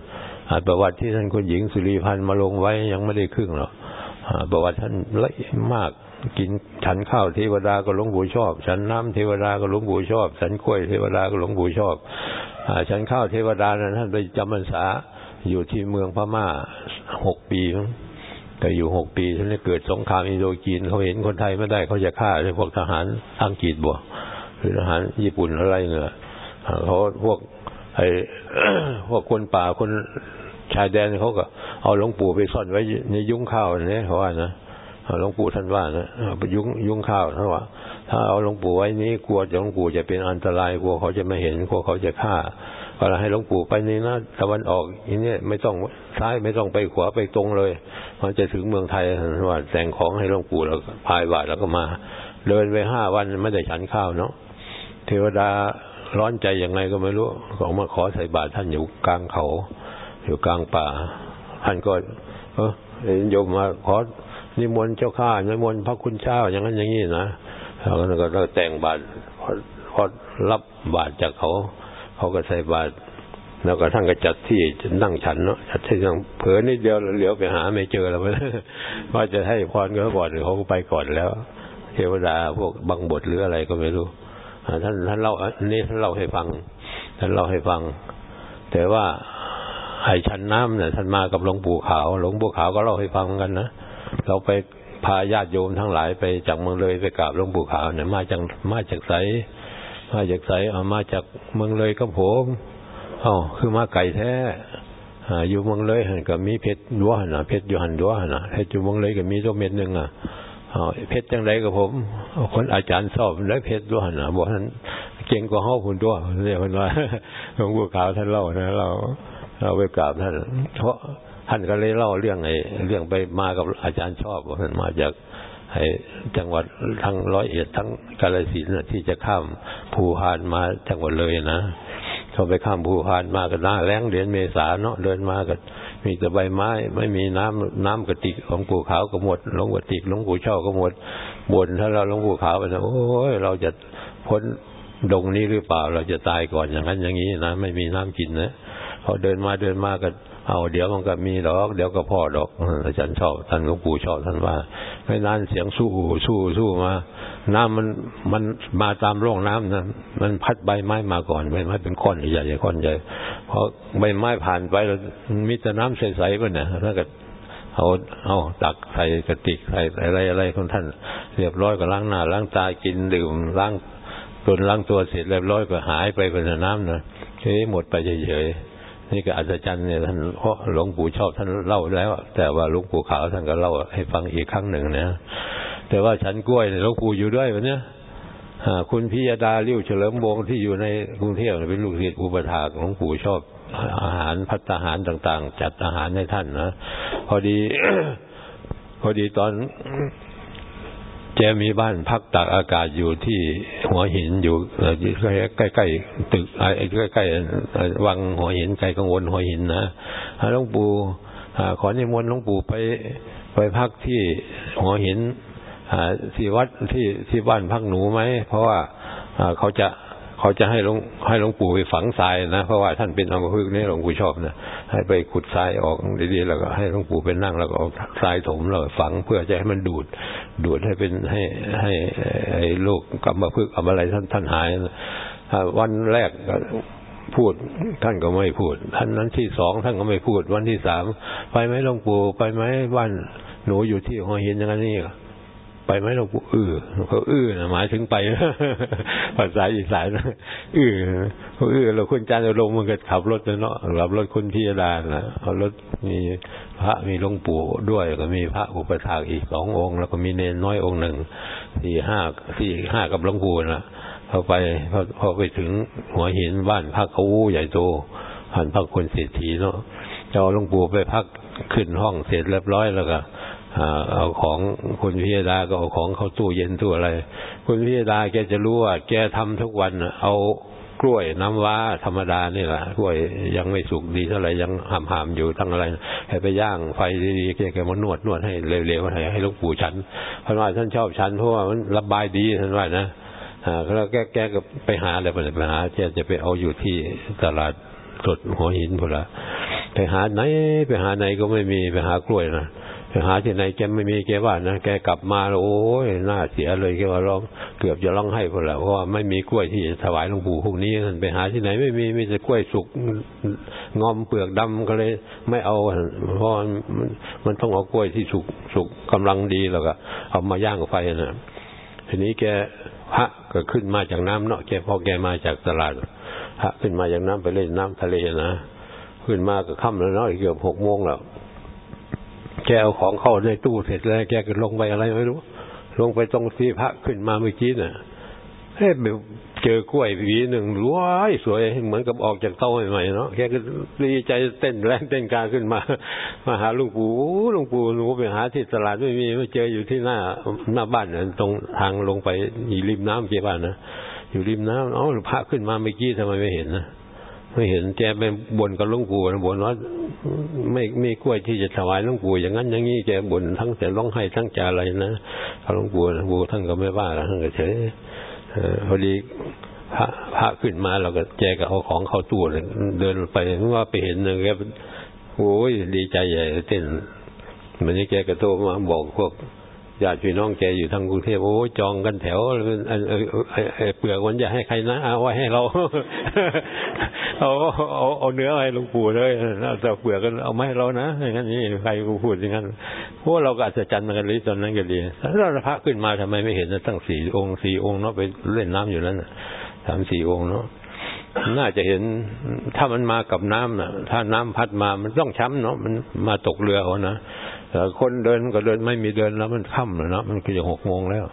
ประวัติที่ท่านคนหญิงสุริพันธ์มาลงไว้ยังไม่ได้ครึ่งหรอกประวัติท่านละเอียดมากกินฉันข้าวเทวดาก็หลวงปู่ชอบ ฉันน้ำเทวดาก็หลวงปู่ชอบ ฉันกล้วยเทวดาก็หลวงปู่ชอบฉันข้าวเทวดานั้นท่านไปจำพรรษาอยู่ที่เมืองพม่าหกปีมั้ง แต่อยู่หกปีท่านเกิดสงครามอินโดจีนเขาเห็นคนไทยไม่ได้เขาจะฆ่าพวกทหารอังกฤษบวกหรือทหารญี่ปุ่นอะไรเนี่ยเขาพวกไอ้พวกคนป่าคนชายแดนเขาก็ เอาหลวงปู่ไปซ่อนไว้ในยุ้งข้าวเนี่ยเขาว่านะหลวงปู่ท่านว่านะไปยุ้งยุ้งข้าวท่านว่าถ้าเอาหลวงปู่ไว้นี้กลัวหลวงปู่จะเป็นอันตรายกลัวเขาจะไม่เห็นกลัวเขาจะฆ่า ก็ให้หลวงปู่ไปนี่นะตะวันออกอีนี้ไม่ต้องซ้ายไม่ต้องไปขวาไปตรงเลยมันจะถึงเมืองไทยว่าแต่งของให้หลวงปู่แล้วพายบาทแล้วก็มา เดินไปห้าวันไม่ได้ฉันข้าวเนาะเทวดาร้อนใจยังไงก็ไม่รู้ของมาขอใส่บาตรท่านอยู่กลางเขา อยู่กลางป่า ท่านก็ เออโยมมาขอนิมนต์เจ้าข้านิมนต์พระคุณเจ้าอย่างนั้นอย่างนี้นะแล้วก็แต่งบาตรพอรับบาตรจากเขา เขาก็ใส่บาตรแล้วก็ท่านก็จัดที่นั่งฉันเนาะจัดที่นั่งเผลอนิดเดียวเหลียวไปหาไม่เจอแล้วว่าจะให้พรก็ก่อนเขาก็ไปก่อนแล้วททวดาพวกบังบทหรืออะไรก็ไม่รู้ท่านท่านเล่าอันนี้ท่านเล่าให้ฟัง ท่านเล่าให้ฟัง แต่ว่าไอ้ชันน้ำเนี่ยท่านมากับหลวงปู่ขาว หลวงปู่ขาวก็เล่าให้ฟังเหมือนกันนะเราไปพาญาติโยมทั้งหลายไปจากเมืองเลยไปกราบหลวงปู่ขาวเนี่ยมาจากมาจากไส มาจากไสเอามาจากเมืองเลยก็ผมอ๋อคือมาไก่แท้อยู่เมืองเลยหันก็มีเพชรดัวหันนะเพชรอยู่หันดัวหันนะเพชรอยู่เมืองเลยก็มีตัวเม็ดหนึ่งอะเพชรจังไรกับผมคนอาจารย์สอบแล้วเพชรดัวหันนะบอกท่านเก่งกว่าห้องคุณดัวเรียกว่าหลวงปู่ขาวท่านเล่านะเราเราไปกราบท่านเพราะท่านก็เลยเล่าเรื่องไอ้เรื่องไปมากับอาจารย์ชอบท่านมาจาก จังหวัดทั้งร้อยเอ็ดทั้งกาฬสินธุ์ที่จะข้ามภูพานมาจังหวัดเลยนะเขาไปข้ามภูพานมากันหน้าแรงเดือนเมษาเนาะเดินมากันมีแต่ใบไม้ ไม่มีน้ำน้ำกระติกของปู่ขาวก็หมดหลวงกระติกหลวงปู่เช่าก็หมดบนถ้าเราหลวงปู่ขาวไปนะโอ้ยเราจะพ้นดงนี้หรือเปล่า เราจะตายก่อนอย่างนั้นอย่างนี้นะไม่มีน้ำกินนะพอเดินมาเดินมากัน เอาเดี๋ยวมันก็มีดอก เดี๋ยวก็พ่อดอกอาจารย์ชอบท่านหลวงปู่ชอบท่านว่าไม่นานเสียงสู้สู้สู้มา น้ำมันมันมาตามร่องน้ำนะมันพัดใบไม้มาก่อนใบไม้เป็นก้อนใหญ่ใหญ่ก้อนใหญ่พอใบไม้ผ่านไปแล้วมีแต่น้ำใสๆไปเนี่ยแล้วก็เอาเอาตักใส่กระติกใส่อะไรอะไรของท่าน เรียบร้อยก็ล้างหน้าล้างตากินดื่มล้างตนล้างตัวเสร็จเรียบร้อยก็หายไปเป็นน้ำนะเฮ้หมดไปเฉยๆ นี่ก็อัศจรรย์เนี่ยท่านเพราะหลวงปู่ชอบท่านเล่าแล้ว แต่ว่าหลวงปู่ขาวท่านก็เล่าให้ฟังอีกครั้งหนึ่งนะ แต่ว่าฉันกล้วยเนี่ยหลวงปู่อยู่ด้วยวันนี้คุณพิยดาลิ้วเฉลิมวงที่อยู่ในกรุงเทพเป็นลูกศิษย์อุปถาหลวงปู่ชอบอาหารพัฒอาหารต่าง ๆ จัดอาหารให้ท่านนะพอดี พอดีตอน แกมีบ้านพักตากอากาศอยู่ที่หัวหินอยู่ใกล้ใกล้ตึกใกล้ใกล้วังหัวหินใกล้กังวลหัวหินนะหลวงปู่ขอนิมนต์หลวงปู่ไปไปพักที่หัวหินที่วัดที่ที่บ้านพักหนูไหมเพราะว่าเขาจะ เขาจะให้หลวงให้หลวงปู่ไปฝังทรายนะเพราะว่าท่านเป็นอมพึกนี่หลวงปู่ชอบนะให้ไปขุดทรายออกดีๆแล้วก็ให้หลวงปู่ไปนั่งแล้วก็เอาทรายถมแล้วฝังเพื่อจะให้มันดูด ดูดให้เป็นให้ให้ไอ้โรคกรรมพึกกรรมอะไรท่านท่านหายวันแรกก็พูดท่านก็ไม่พูดท่านนั้นที่สองท่านก็ไม่พูด วันที่สามไปไหมหลวงปู่ไปไหมบ้านหนูอยู่ที่หัวหินอย่างนี้ ไปไหมหลวงปู่อื้อเขาอื้อหมายถึงไปภาษาอีสานอื้อเขาอื้อเราคุณจานลงมันก็ขับรถเนาะขับรถคุณพิยดานะเขารถมีพระมีหลวงปู่ด้วยก็มีพระอุปถากอีกสององค์ แล้วก็มีเนนน้อยองค์หนึ่งสี่ห้าสี่ห้ากับหลวงปู่นะพอไปพอพอไปถึงหัวหินบ้านพักเขาใหญ่โตผ่านพักคนเศรษฐีเนาะเจ้าหลวงปู่ไปพักขึ้นห้องเสร็จเรียบร้อยแล้วก็ เอาของคุณพิยดาก็เอาของเข้าตู้เย็นตู้อะไร คุณพิยดาแกจะรู้ว่า แกทำทุกวันเอากล้วยน้ำว้าธรรมดานี่แหละกล้วยยังไม่สุกดีเท่าไหร่ยังหามหามอยู่ทั้งอะไรให้ไปย่างไฟดีๆแกแกมานวดนวดให้เร็วๆให้ให้ลูกปู่ฉันเพราะว่าท่านชอบฉันเพราะว่ามันระบายดีท่านว่านะอ่าแล้วแกแกก็ไปหาอะไรไปหาแกจะไปเอาอยู่ที่ตลาดสดหัวหินพอละไปหาไหนไปหาไหนก็ไม่มีไปหากล้วยนะ ไปหาที่ไหนแกไม่มีแกว่านะแกกลับมาแล้วโอ้ยน่าเสียเลยแกว่าร้องเกือบจะร้องไห้พอแล้วเพราะว่าไม่มีกล้วยที่ถวายหลวงปู่พวกนี้ไปหาที่ไหนไม่มีมีแต่กล้วยสุกงอมเปลือกดำก็เลยไม่เอาเพราะมันมันต้องเอากล้วยที่สุกสุกกำลังดีแล้วก็เอามาย่างไฟนะทีนี้แกพระก็ขึ้นมาจากน้ำเนาะแกพอแกมาจากตลาดพระขึ้นมาจากน้ำไปเล่นน้ำทะเลนะขึ้นมาก็ค่ำแล้วเนาะเกือบหกโมงแล้ว แกเอาของเข้าในตู้เสร็จแล้วแกก็ลงไปอะไรไม่รู้ ลงไปตรงสีพระขึ้นมาเมื่อกี้น่ะเฮ้แบบเจอกล้วยผีหนึ่งรวยสวยเหมือนกับออกจากเต้าใหม่ๆเนาะแกก็ดีใจเต้นแรงเต้นกาขึ้นมา มาหาลุงปู่ลุงปู่หนูไปหาที่ตลาดไม่มีไม่เจออยู่ที่หน้าหน้าบ้านเน่ยตรงทางลงไปอยู่ริมน้ำเจ้าบ้านนะอยู่ริมน้ำเอ้าพระขึ้นมาเมื่อกี้ทำไมไม่เห็นนะ ไม่เห็นแกไปบ่นกับหลวงปู่นะบ่นว่าไม่ไมีกล้วยที่จะถวายหลวงปู่อย่างนั้นอย่างนี้แกบ่นทั้งแต่ร้องไห้ทั้งจะอะไรนะหลวงปู่หลวงปู่ท่านก็ไม่ว่าท่านก็เฉยพอดีพระพระขึ้นมาเราก็แจกเอาของเข้าตู้เดินไปเมื่อว่าไปเห็นเนี่ยแกโอ้ยดีใจใหญ่เต้นมันนี่แกก็โทรมาบอกพวก ญาติพี่น้องแกอยู่ทางกรุงเทพโอ้จองกันแถวเปลือกวันจะให้ใครนะเอาไว้ให้เราเอาเอาเอาเนื้อให้หลวงปู่เลยแต่เปลือกกันเอาไม่ให้เรานะอย่างนั้นนี่ใครพูดอย่างนั้นพวกเราก็อาจจะจันมันกันเลยตอนนั้นก็ดีถ้าพระขึ้นมาทำไมไม่เห็นตั้งสี่องค์สี่องค์เนาะไปเล่นน้ำอยู่นั้นสามสี่องค์เนาะน่าจะเห็นถ้ามันมากับน้ำน่ะ ถ้าน้ำพัดมามันต้องช้ำเนาะมันมาตกเรือเขานะ คนเดินก็เดินไม่มีเดินแล้วมันค่ำแล้วเนาะมันก็จะหกโมงแล้ว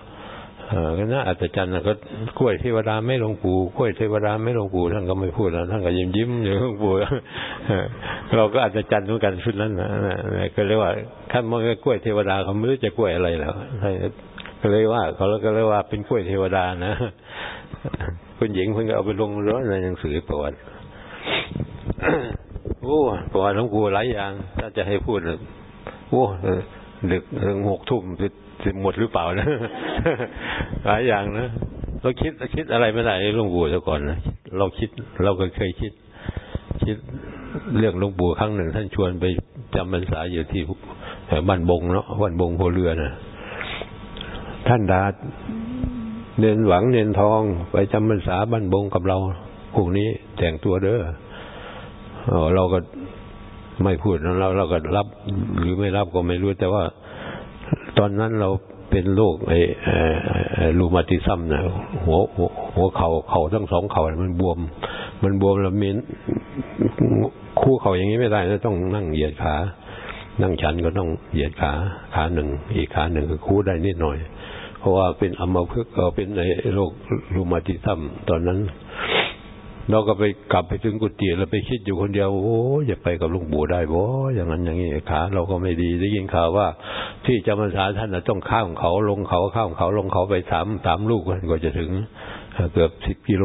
เออก็น่าอัศจรรย์นะก็กล้วยเทวดาไม่ลงปู่กล้วยเทวดาไม่ลงปู่ท่านก็ไม่พูดนะท่านก็ยิ้มยิ้มอยู่ลงปู่เราก็อัศจรรย์เหมือนกันชุดนั้นนะก็เรียกว่าขั้นมองกล้วยเทวดาเขาไม่รู้จะกล้วยอะไรแล้วก็เลยว่าเขาก็เลยว่าเป็นกล้วยเทวดานะคุณหญิงเพิ่งเอาไปลงร้อนในหนังสือประวัติโอ้ประวัติหลวงปู่หลายอย่างถ้าจะให้พูด โอ้ดึกหกทุ่มจะหมดหรือเปล่านะหลายอย่างนะเราคิดคิดอะไรไม่ได้หลวงปู่แต่ก่อนนะเราคิดเราก็เคยคิด คิดเรื่องหลวงปู่ครั้งหนึ่ง ท่านชวนไปจำพรรษาอยู่ที่บ้านบงเนาะบ้านบงโพเรือนะท่านดาเน้นหวังเน้นทอง ไปจำพรรษาบ้านบงกับเราพวกนี้แต่งตัวเด้อเราก็ ไม่พูดเราเราก็รับ หรือไม่รับก็ไม่รู้ แต่ว่าตอนนั้นเราเป็นโรคไอ้ลูมาติซัมนะหัวหัวเข่าเข่าทั้งสองเข่ามันบวม มันบวมแล้วมีคู่เข่าอย่างนี้ไม่ได้นะต้องนั่งเหยียดขา นั่งชันก็ต้องเหยียดขาขาหนึ่งอีกขาหนึ่งก็คู่ได้นิดหน่อย เพราะว่าเป็นอัมพฤกษ์เป็นในโรคลูมาติซัมตอนนั้น เราก็ไปกลับไปถึงกุฏิเราไปคิดอยู่คนเดียวโอ้ยจะไปกับลุงปู่ได้บ่อย่างนั้นอย่างนี้ขาเราก็ไม่ดีได้ยินข่าวว่า ที่จำพรรษาท่านต้องข้ามเขาลงเขาข้ามเขาลงเขาไปสามสามลูกก็จะถึงเกือบสิบกิโล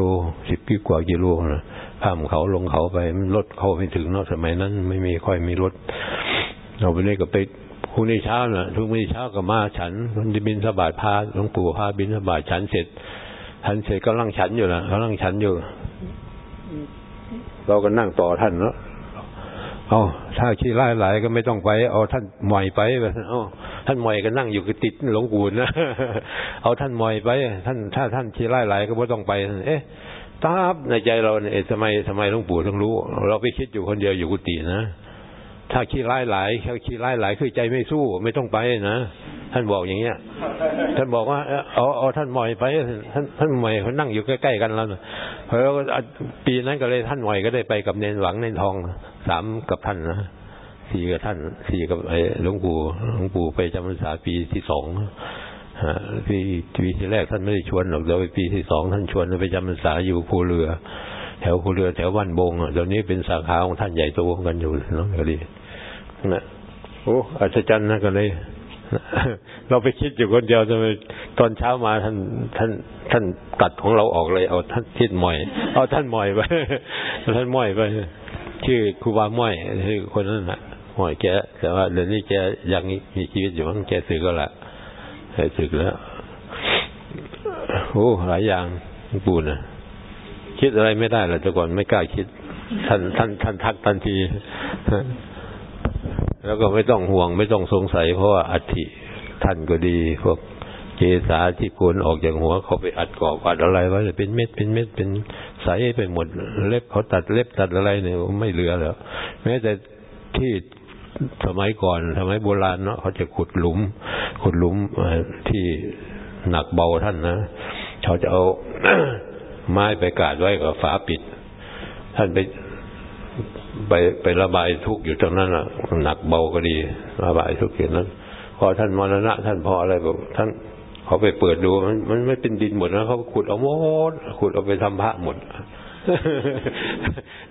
สิบกิกว่ากิโลนะข้ามเขาลงเขาไปรถเขาไม่ถึงเนาะสมัยนั้น ไม่มีค่อยมีรถเราไปนี่ก็ไปพรุ่งนี้เช้าน่ะทุกมื้เช้าก็มาฉันมันจะบินสบาดพาหลวงปู่พาบินสบาดฉันเสร็จฉันเสร็จก็ลังฉันอยู่นะกำลังฉันอยู่ เราก็นั่งต่อท่านเนาะเอาถ้าขี้ไล่ไหลก็ไม่ต้องไป เอาท่านหมอยไปไปเอาท่านหมอยก็นั่งอยู่ก็ติดหลงปู่นะเอาท่านหมอยไป ท่านถ้าท่านขี้ไล่ไหลก็ไม่ต้องไป เอ๊ะตาบในใจเราเนี่ยทำไมทำไมหลวงปู่ต้องรู้ เราไปคิดอยู่คนเดียวอยู่กุฏินะ ถ้าขี้ไล่ไหลถ้าขี้ไล่ไหลคือใจไม่สู้ไม่ต้องไปนะท่านบอกอย่างเงี้ย ท่านบอกว่าเอาเอาท่านหมอยไป ท่านท่านหมอยเขานั่งอยู่ใกล้ๆกันแล้วเพราะปีนั้นก็เลยท่านหมอยก็ได้ไปกับเนนหวังเนนทองสามกับท่านนะสี่กับท่านสี่กับไอ้หลวงปู่หลวงปู่ไปจำพรรษาปีที่สองปีปีที่แรกท่านไม่ได้ชวนหรอกเดี๋ยวปีที่สองท่านชวนไปจำพรรษาอยู่ภูเรือ แถวภูเรือแถววันบงเดี๋ยวนี้เป็นสาขาของท่านใหญ่โตกันอยู่เนาะก็ดี นะโอ้อัศจรรย์นะก็เลยเราไปคิดอยู่คนเดียวทำไมตอนเช้ามาท่านท่าน ท่านตัดของเราออกเลย เอาท่านทิศมอย เอาท่านมอยไปท่านมอยไปชื่อครูบาม้อยคือคนนั้นน่ะมอยแกแต่ว่าเดี๋ยวนี้แกยังมีชีวิตอยู่มั้งแกสึกก็ละแกสึกแล้วโอ้หลายอย่างปูนะคิดอะไรไม่ได้เลยแต่ก่อนไม่กล้าคิด ท่านท่านท่านทักทันที แล้วก็ไม่ต้องห่วงไม่ต้องสงสัย เพราะว่าอัฐิท่านก็ดีพวกเจสาที่โกนออกจากหัวเขาไปอัดกอกอัดอะไรไว้เป็นเม็ดเป็นเม็ดเป็นใสไปหมด เล็บเขาตัดเล็บตัดอะไรเนี่ยไม่เหลือแล้วแม้แต่ที่สมัยก่อนสมัยโบราณเนาะเขาจะขุดหลุม ขุดหลุมที่หนักเบาท่านนะเขาจะเอาไม้ไปกาดไว้กับฝาปิด ท่านไป ไปไประบายทุกข์อยู่ตรงนั้นอะหนักเบาก็ดี ระบายทุกข์อยู่นั้น พอท่านมรณะ ท่านพออะไรบอกท่านเขาไปเปิดดูมันมันไม่เป็นดินหมดนะเขาขุดเอาหมดขุดเอาไปทำพระหมด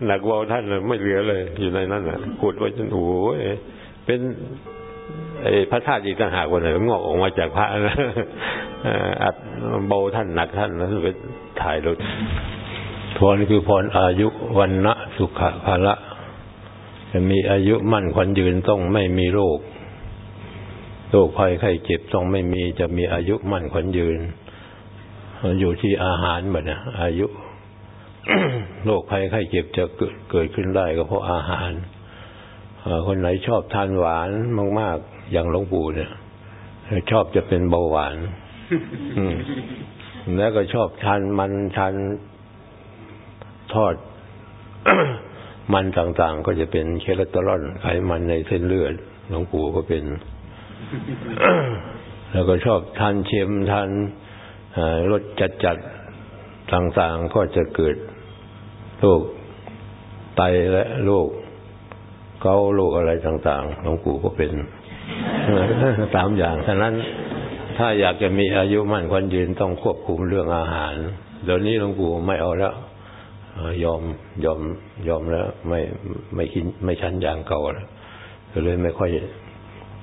หนักเบาท่านไม่เหลือเลย อยู่ในนั้นอะขุดไว้จนโอ้ยเป็นไอ้พระธาตุอีกต่างหากวันไหนงอกออกมาจากพระนะอัดเบาท่านหนักท่านแล้วไปถ่ายรถพรคือพรอายุวันนะสุขภาละ จะมีอายุมั่นขวัญยืนต้องไม่มีโรค โรคภัยไข้เจ็บต้องไม่มีจะมีอายุมั่นขวัญยืน อยู่ที่อาหารหมือนนะอายุโรคภัยไข้เจ็บจะเกิดขึ้นได้ก็เพราะอาหารคนไหนชอบทานหวานมาก ๆ อย่างหลวงปู่เนี่ย ชอบจะเป็นเบาหวานแล้วก็ชอบทานมันทานทอด มันต่างๆ ก็จะเป็นเคลสเตอรอลไขมันในเส้นเลือดหลวงปู่ก็เป็น แล้วก็ชอบทานเค็มทานรสจัดๆต่างๆ ก็จะเกิดโรคไตและโรคเกาโรคอะไรต่างๆหลวงปู่ก็เป็นสามอย่างฉะนั้นถ้าอยากจะมีอายุมั่นควันยืนต้องควบคุมเรื่องอาหาร เดี๋ยวนี้หลวงปู่ไม่เอาแล้ว ยอมยอมยอมแล้ว ไม่ไม่กินไม่ชันอย่างเก่าแล้วเลยไม่ค่อย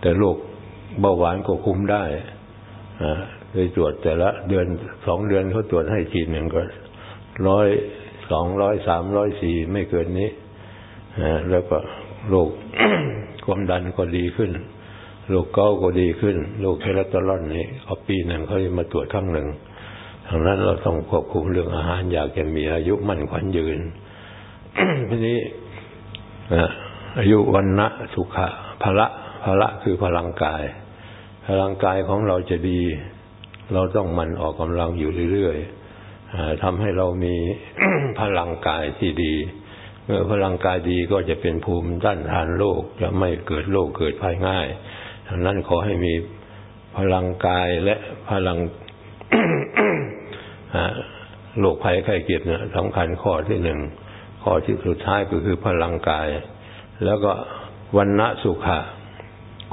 แต่โรคเบาหวานก็คุมได้เลยตรวจแต่ละ เดือนสองเดือนเขาตรวจให้ทีหนึ่งก็ร้อยสองร้อยสามร้อยสี่ไม่เกินนี้แล้วก็โรคความดันก็ดีขึ้นโรคเก้าก็ดีขึ้นโรคเคลสเตอรอลนี่เอาปีหนึ่งเขาจะมาตรวจครั้งหนึ่ง ทางนั้นเราต้องควบคุมเรื่องอาหารอยากจะมีอายุมั่นขวัญยืนทีนี้อายุวันนะสุขะพละพละคือพลังกาย พลังกายของเราจะดี เราต้องมันออกกำลังอยู่เรื่อยๆทำให้เรามีพลังกายที่ดี เมื่อพลังกายดีก็จะเป็นภูมิต้านทานโรคจะไม่เกิดโรคเกิดภัยง่ายดังนั้นขอให้มีพลังกายและพลัง โรคภัยไข้เจ็บเนี่ยสำคัญข้อที่หนึ่งข้อที่สุดท้ายก็คือพลังกาย แล้วก็วันณะสุขะ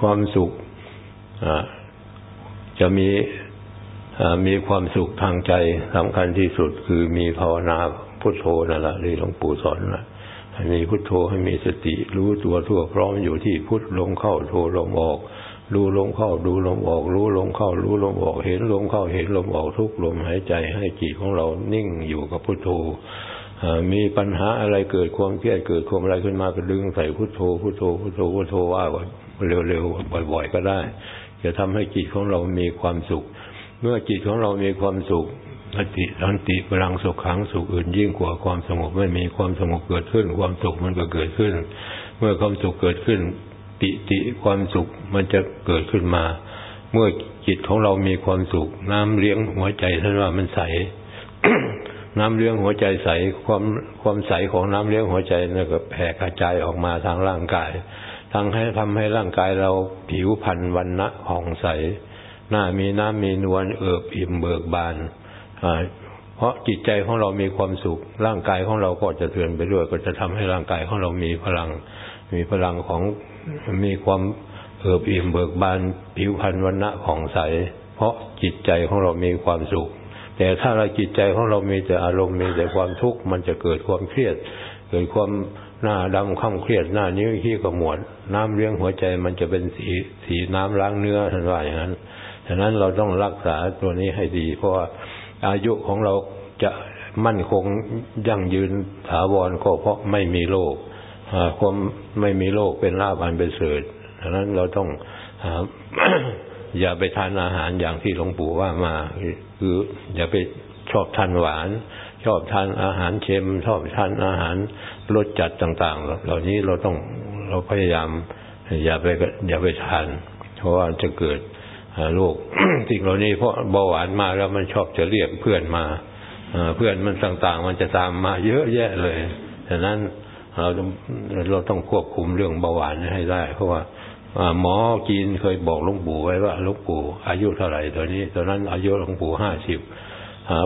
ความสุขจะมีมีความสุขทางใจสำคัญที่สุดคือมีภาวนาพุทโธนั่นแหละที่หลวงปู่สอนนะให้มีพุทโธให้มีสติ รู้ตัวทั่วพร้อมอยู่ที่พุทลงเข้าโธลมออก ดูลมเข้าดูลมออก รู้ลมเข้า รู้ลมออก เห็นลมเข้าเห็นลมออกทุกลมหายใจให้จิตของเรานิ่งอยู่กับพุทโธมีปัญหาอะไรเกิดความเครียดเกิดความอะไรขึ้นมาก็ดึงใส่พุทโธพุทโธพุทโธพุทโธว่าเร็วๆบ่อย ๆ ก็ได้ จะทำให้จิตของเรามีความสุข เมื่อจิตของเรามีความสุขสติสันติพลังสุขขังสุขอื่นยิ่งกว่าความสงบไม่มีความสงบเกิดขึ้น ความสุขมันก็เกิดขึ้น เมื่อความสุขเกิดขึ้น ปิติความสุขมันจะเกิดขึ้นมา เมื่อจิตของเรามีความสุข น้ำเลี้ยงหัวใจท่านว่ามันใส น้ำเลี้ยงหัวใจใสความความใสของน้ำเลี้ยงหัวใจนั่นก็แผ่กระจายออกมาทางร่างกายทางให้ทำให้ร่างกายเราผิวพรรณวันณะผ่องใส หน้ามีน้ำมีนวลเอิบอิ่มเบิกบานเพราะจิตใจของเรามีความสุข ร่างกายของเราก็จะเตือนไปด้วย ก็จะทำให้ร่างกายของเรามีพลัง มีพลังของ มีความเอิบอิ่มเบิกบานผิวพรรณวันณะของใส เพราะจิตใจของเรามีความสุข แต่ถ้าเราจิตใจของเรามีแต่อารมณ์มีแต่ความทุกข์มันจะเกิดความเครียด เกิดความหน้าดำข้ามเครียดหน้านิ้วขี้กระหมวด น้ำเลี้ยงหัวใจมันจะเป็นสีสีน้ำล้างเนื้อท่านว่าอย่างนั้นฉะนั้นเราต้องรักษาตัวนี้ให้ดี เพราะว่าอายุของเราจะมั่นคงยั่งยืนถาวรก็เพราะไม่มีโรค ความไม่มีโรคเป็นลาภอันเป็นเสริฐดังนั้นเราต้องอย่าไปทานอาหารอย่างที่หลวงปู่ว่ามา คืออย่าไปชอบทานหวาน ชอบทานอาหารเค็ม ชอบทานอาหารรสจัดต่างๆ เหล่านี้เราต้องเราพยายามอย่าไปอย่าไปทาน เพราะว่าจะเกิดโรคสิ่งเหล่านี้เพราะเบาหวานมาแล้วมันชอบจะเรียกเพื่อนมาเพื่อนมันต่างๆ มันจะตามมาเยอะแยะเลยฉะนั้น เราเราต้องควบคุมเรื่องเบาหวานให้ได้ เพราะว่าหมอจีนเคยบอกหลวงปู่ไว้ว่าหลวงปู่อายุเท่าไหร่ตอนนี้ตอนนั้นอายุหลวงปู่ห้าสิบ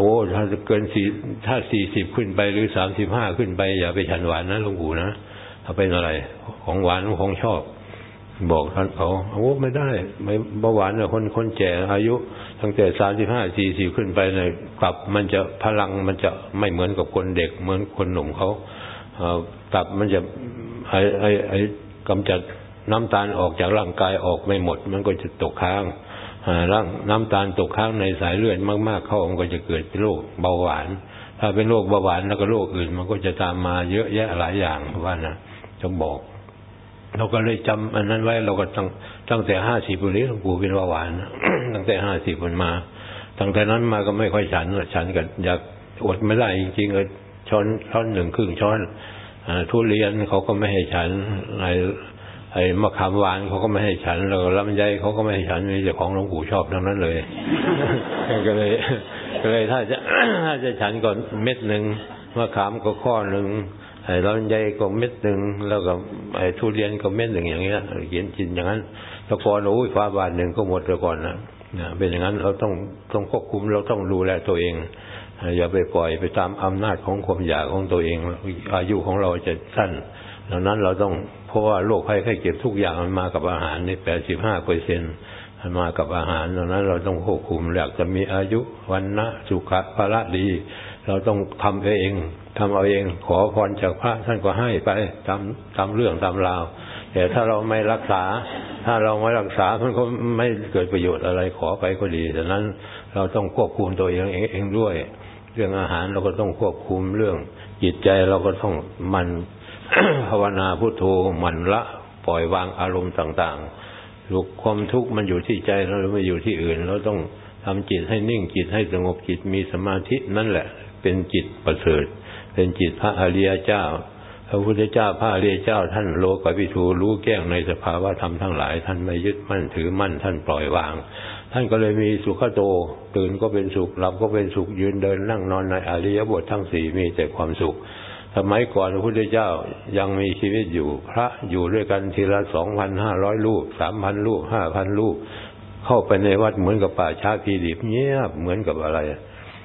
โอ้ถ้าเกินสี่ถ้าสี่สิบขึ้นไปหรือสามสิบห้าขึ้นไป อย่าไปฉันหวานนะหลวงปู่นะถ้าเป็นอะไร ของหวานของชอบ บอกท่านเขาโอ้ไม่ได้ไม่เบาหวานเนี่ยคนคนแก่อายุ ตั้งแต่สามสิบห้าสี่สิบขึ้นไปเนี่ยกลับมันจะพลังมันจะไม่เหมือนกับคนเด็กเหมือนคนหนุ่มเขา ตับมันจะไอไอไอกำจัดน้ำตาลออกจากร่างกายออกไม่หมด มันก็จะตกค้างร่างน้ำตาลตกค้างในสายเลือดมากๆเข้ามันก็จะเกิดเป็นโรคเบาหวาน ถ้าเป็นโรคเบาหวานแล้วก็โรคอื่น มันก็จะตามมาเยอะแยะหลายอย่างว่านะจะบอก เราก็เลยจำอันนั้นไว้เราก็ตั้งตั้งแต่ห้าสิบปีนี้หลวงปู่เป็นเบาหวานตั้งแต่ห้าสิบมันมาตั้งแต่นั้นมาก็ไม่ค่อยฉันฉันกันอยากอดไม่ได้จริงๆเลยช้อนช้อนหนึ่งครึ่งช้อน ทุเรียนเขาก็ไม่ให้ฉันในไอ้มะขามหวานเขาก็ไม่ให้ฉันแล้วลำไยเขาก็ไม่ให้ฉันมีแต่ของหลวงปู่ชอบทั้งนั้นเลยก็เลย ก็เลยถ้าจะถ้าจะฉันก่อนเม็ดหนึ่งมะขามก็ข้อหนึ่งไอ้ลำไยก็เม็ดหนึ่งแล้วก็ไอ้ทุเรียนก็เม็ดหนึ่งอย่างเงี้ยเขียนจินอย่างนั้นแต่ก่อนโอ้ยฟ้าบาทหนึ่งก็หมดต่ก่อนนะเป็นอย่างนั้นเราต้องต้องควบคุมเราต้องดูแลตัวเอง อย่าไปปล่อยไปตามอำนาจของความอยากของตัวเอง อายุของเราจะสั้นดังนั้นเราต้องเพราะว่าโรคภัยไข้เจ็บทุกอย่างมันมากับอาหารในแปดสิบห้าเปอร์เซ็นต์มากับอาหารดังนั้นเราต้องควบคุมอยากจะมีอายุวันนะสุขะภละดี เราต้องทำเองทำเอาเอง ขอพรจากพระท่านก็ให้ไปตามตามเรื่องตามราวแต่ถ้าเราไม่รักษา ถ้าเราไม่รักษามันก็ไม่เกิดประโยชน์อะไรขอไปก็ดีดังนั้นเราต้องควบคุมตัวเองเองด้วย รื่องอาหารเราก็ต้องควบคุมเรื่อง จิตใจเราก็ต้องมันภาวนาพุทโธมันละปล่อยวางอารมณ์ต่างๆลูกความทุกข์มันอยู่ที่ใจเราไม่อยู่ที่อื่น เราต้องทำจิตให้นิ่งจิตให้สงบจิตมีสมาธินั่นแหละ เป็นจิตประเสริฐ เป็นจิตพระอริยเจ้าพระพุทธเจ้าพระอริยเจ้า ท่านโลกวิทูรู้แก้งในสภาวะธรรมทั้งหลาย ท่านไม่ยึดมั่นถือมั่นท่านปล่อยวาง ท่านก็เลยมีสุขโต ตื่นก็เป็นสุขหลับก็เป็นสุขยืนเดินนั่งนอนในอริยบททั้งสี่มีแต่ความสุข สมัยก่อนพระพุทธเจ้ายังมีชีวิตอยู่ พระอยู่ด้วยกันทีละสองพันห้าร้อยลูกสามพันลูกห้าพันลูกเข้าไปในวัดเหมือนกับป่าช้าพีดิบเงียบเหมือนกับอะไร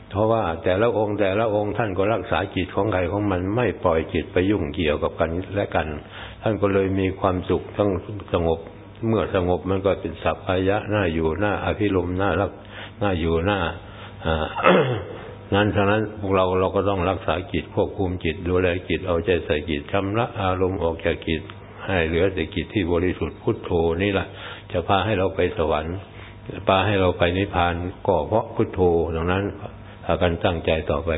เพราะว่าแต่ละองค์แต่ละองค์ท่านก็รักษาจิตของใครของมันไม่ปล่อยจิตไปยุ่งเกี่ยวกับกันและกัน ท่านก็เลยมีความสุขทั้งสงบ เมื่อสงบมันก็เป็นสัพพายะน่าอยู่หน้าอภิรมน่ารักน่าอยู่หน้านั้นฉะนั้นพวกเราเราก็ต้องรักษาจิตควบคุมจิตดูแลจิตเอาใจใส่จิตชำระอารมณ์ออกจากจิตให้เหลือแต่จิตที่บริสุทธิ์พุทโธนี่แหละจะพาให้เราไปสวรรค์พาให้เราไปนิพพานก็เพราะพุทโธดังนั้นพากันตั้งใจต่อไป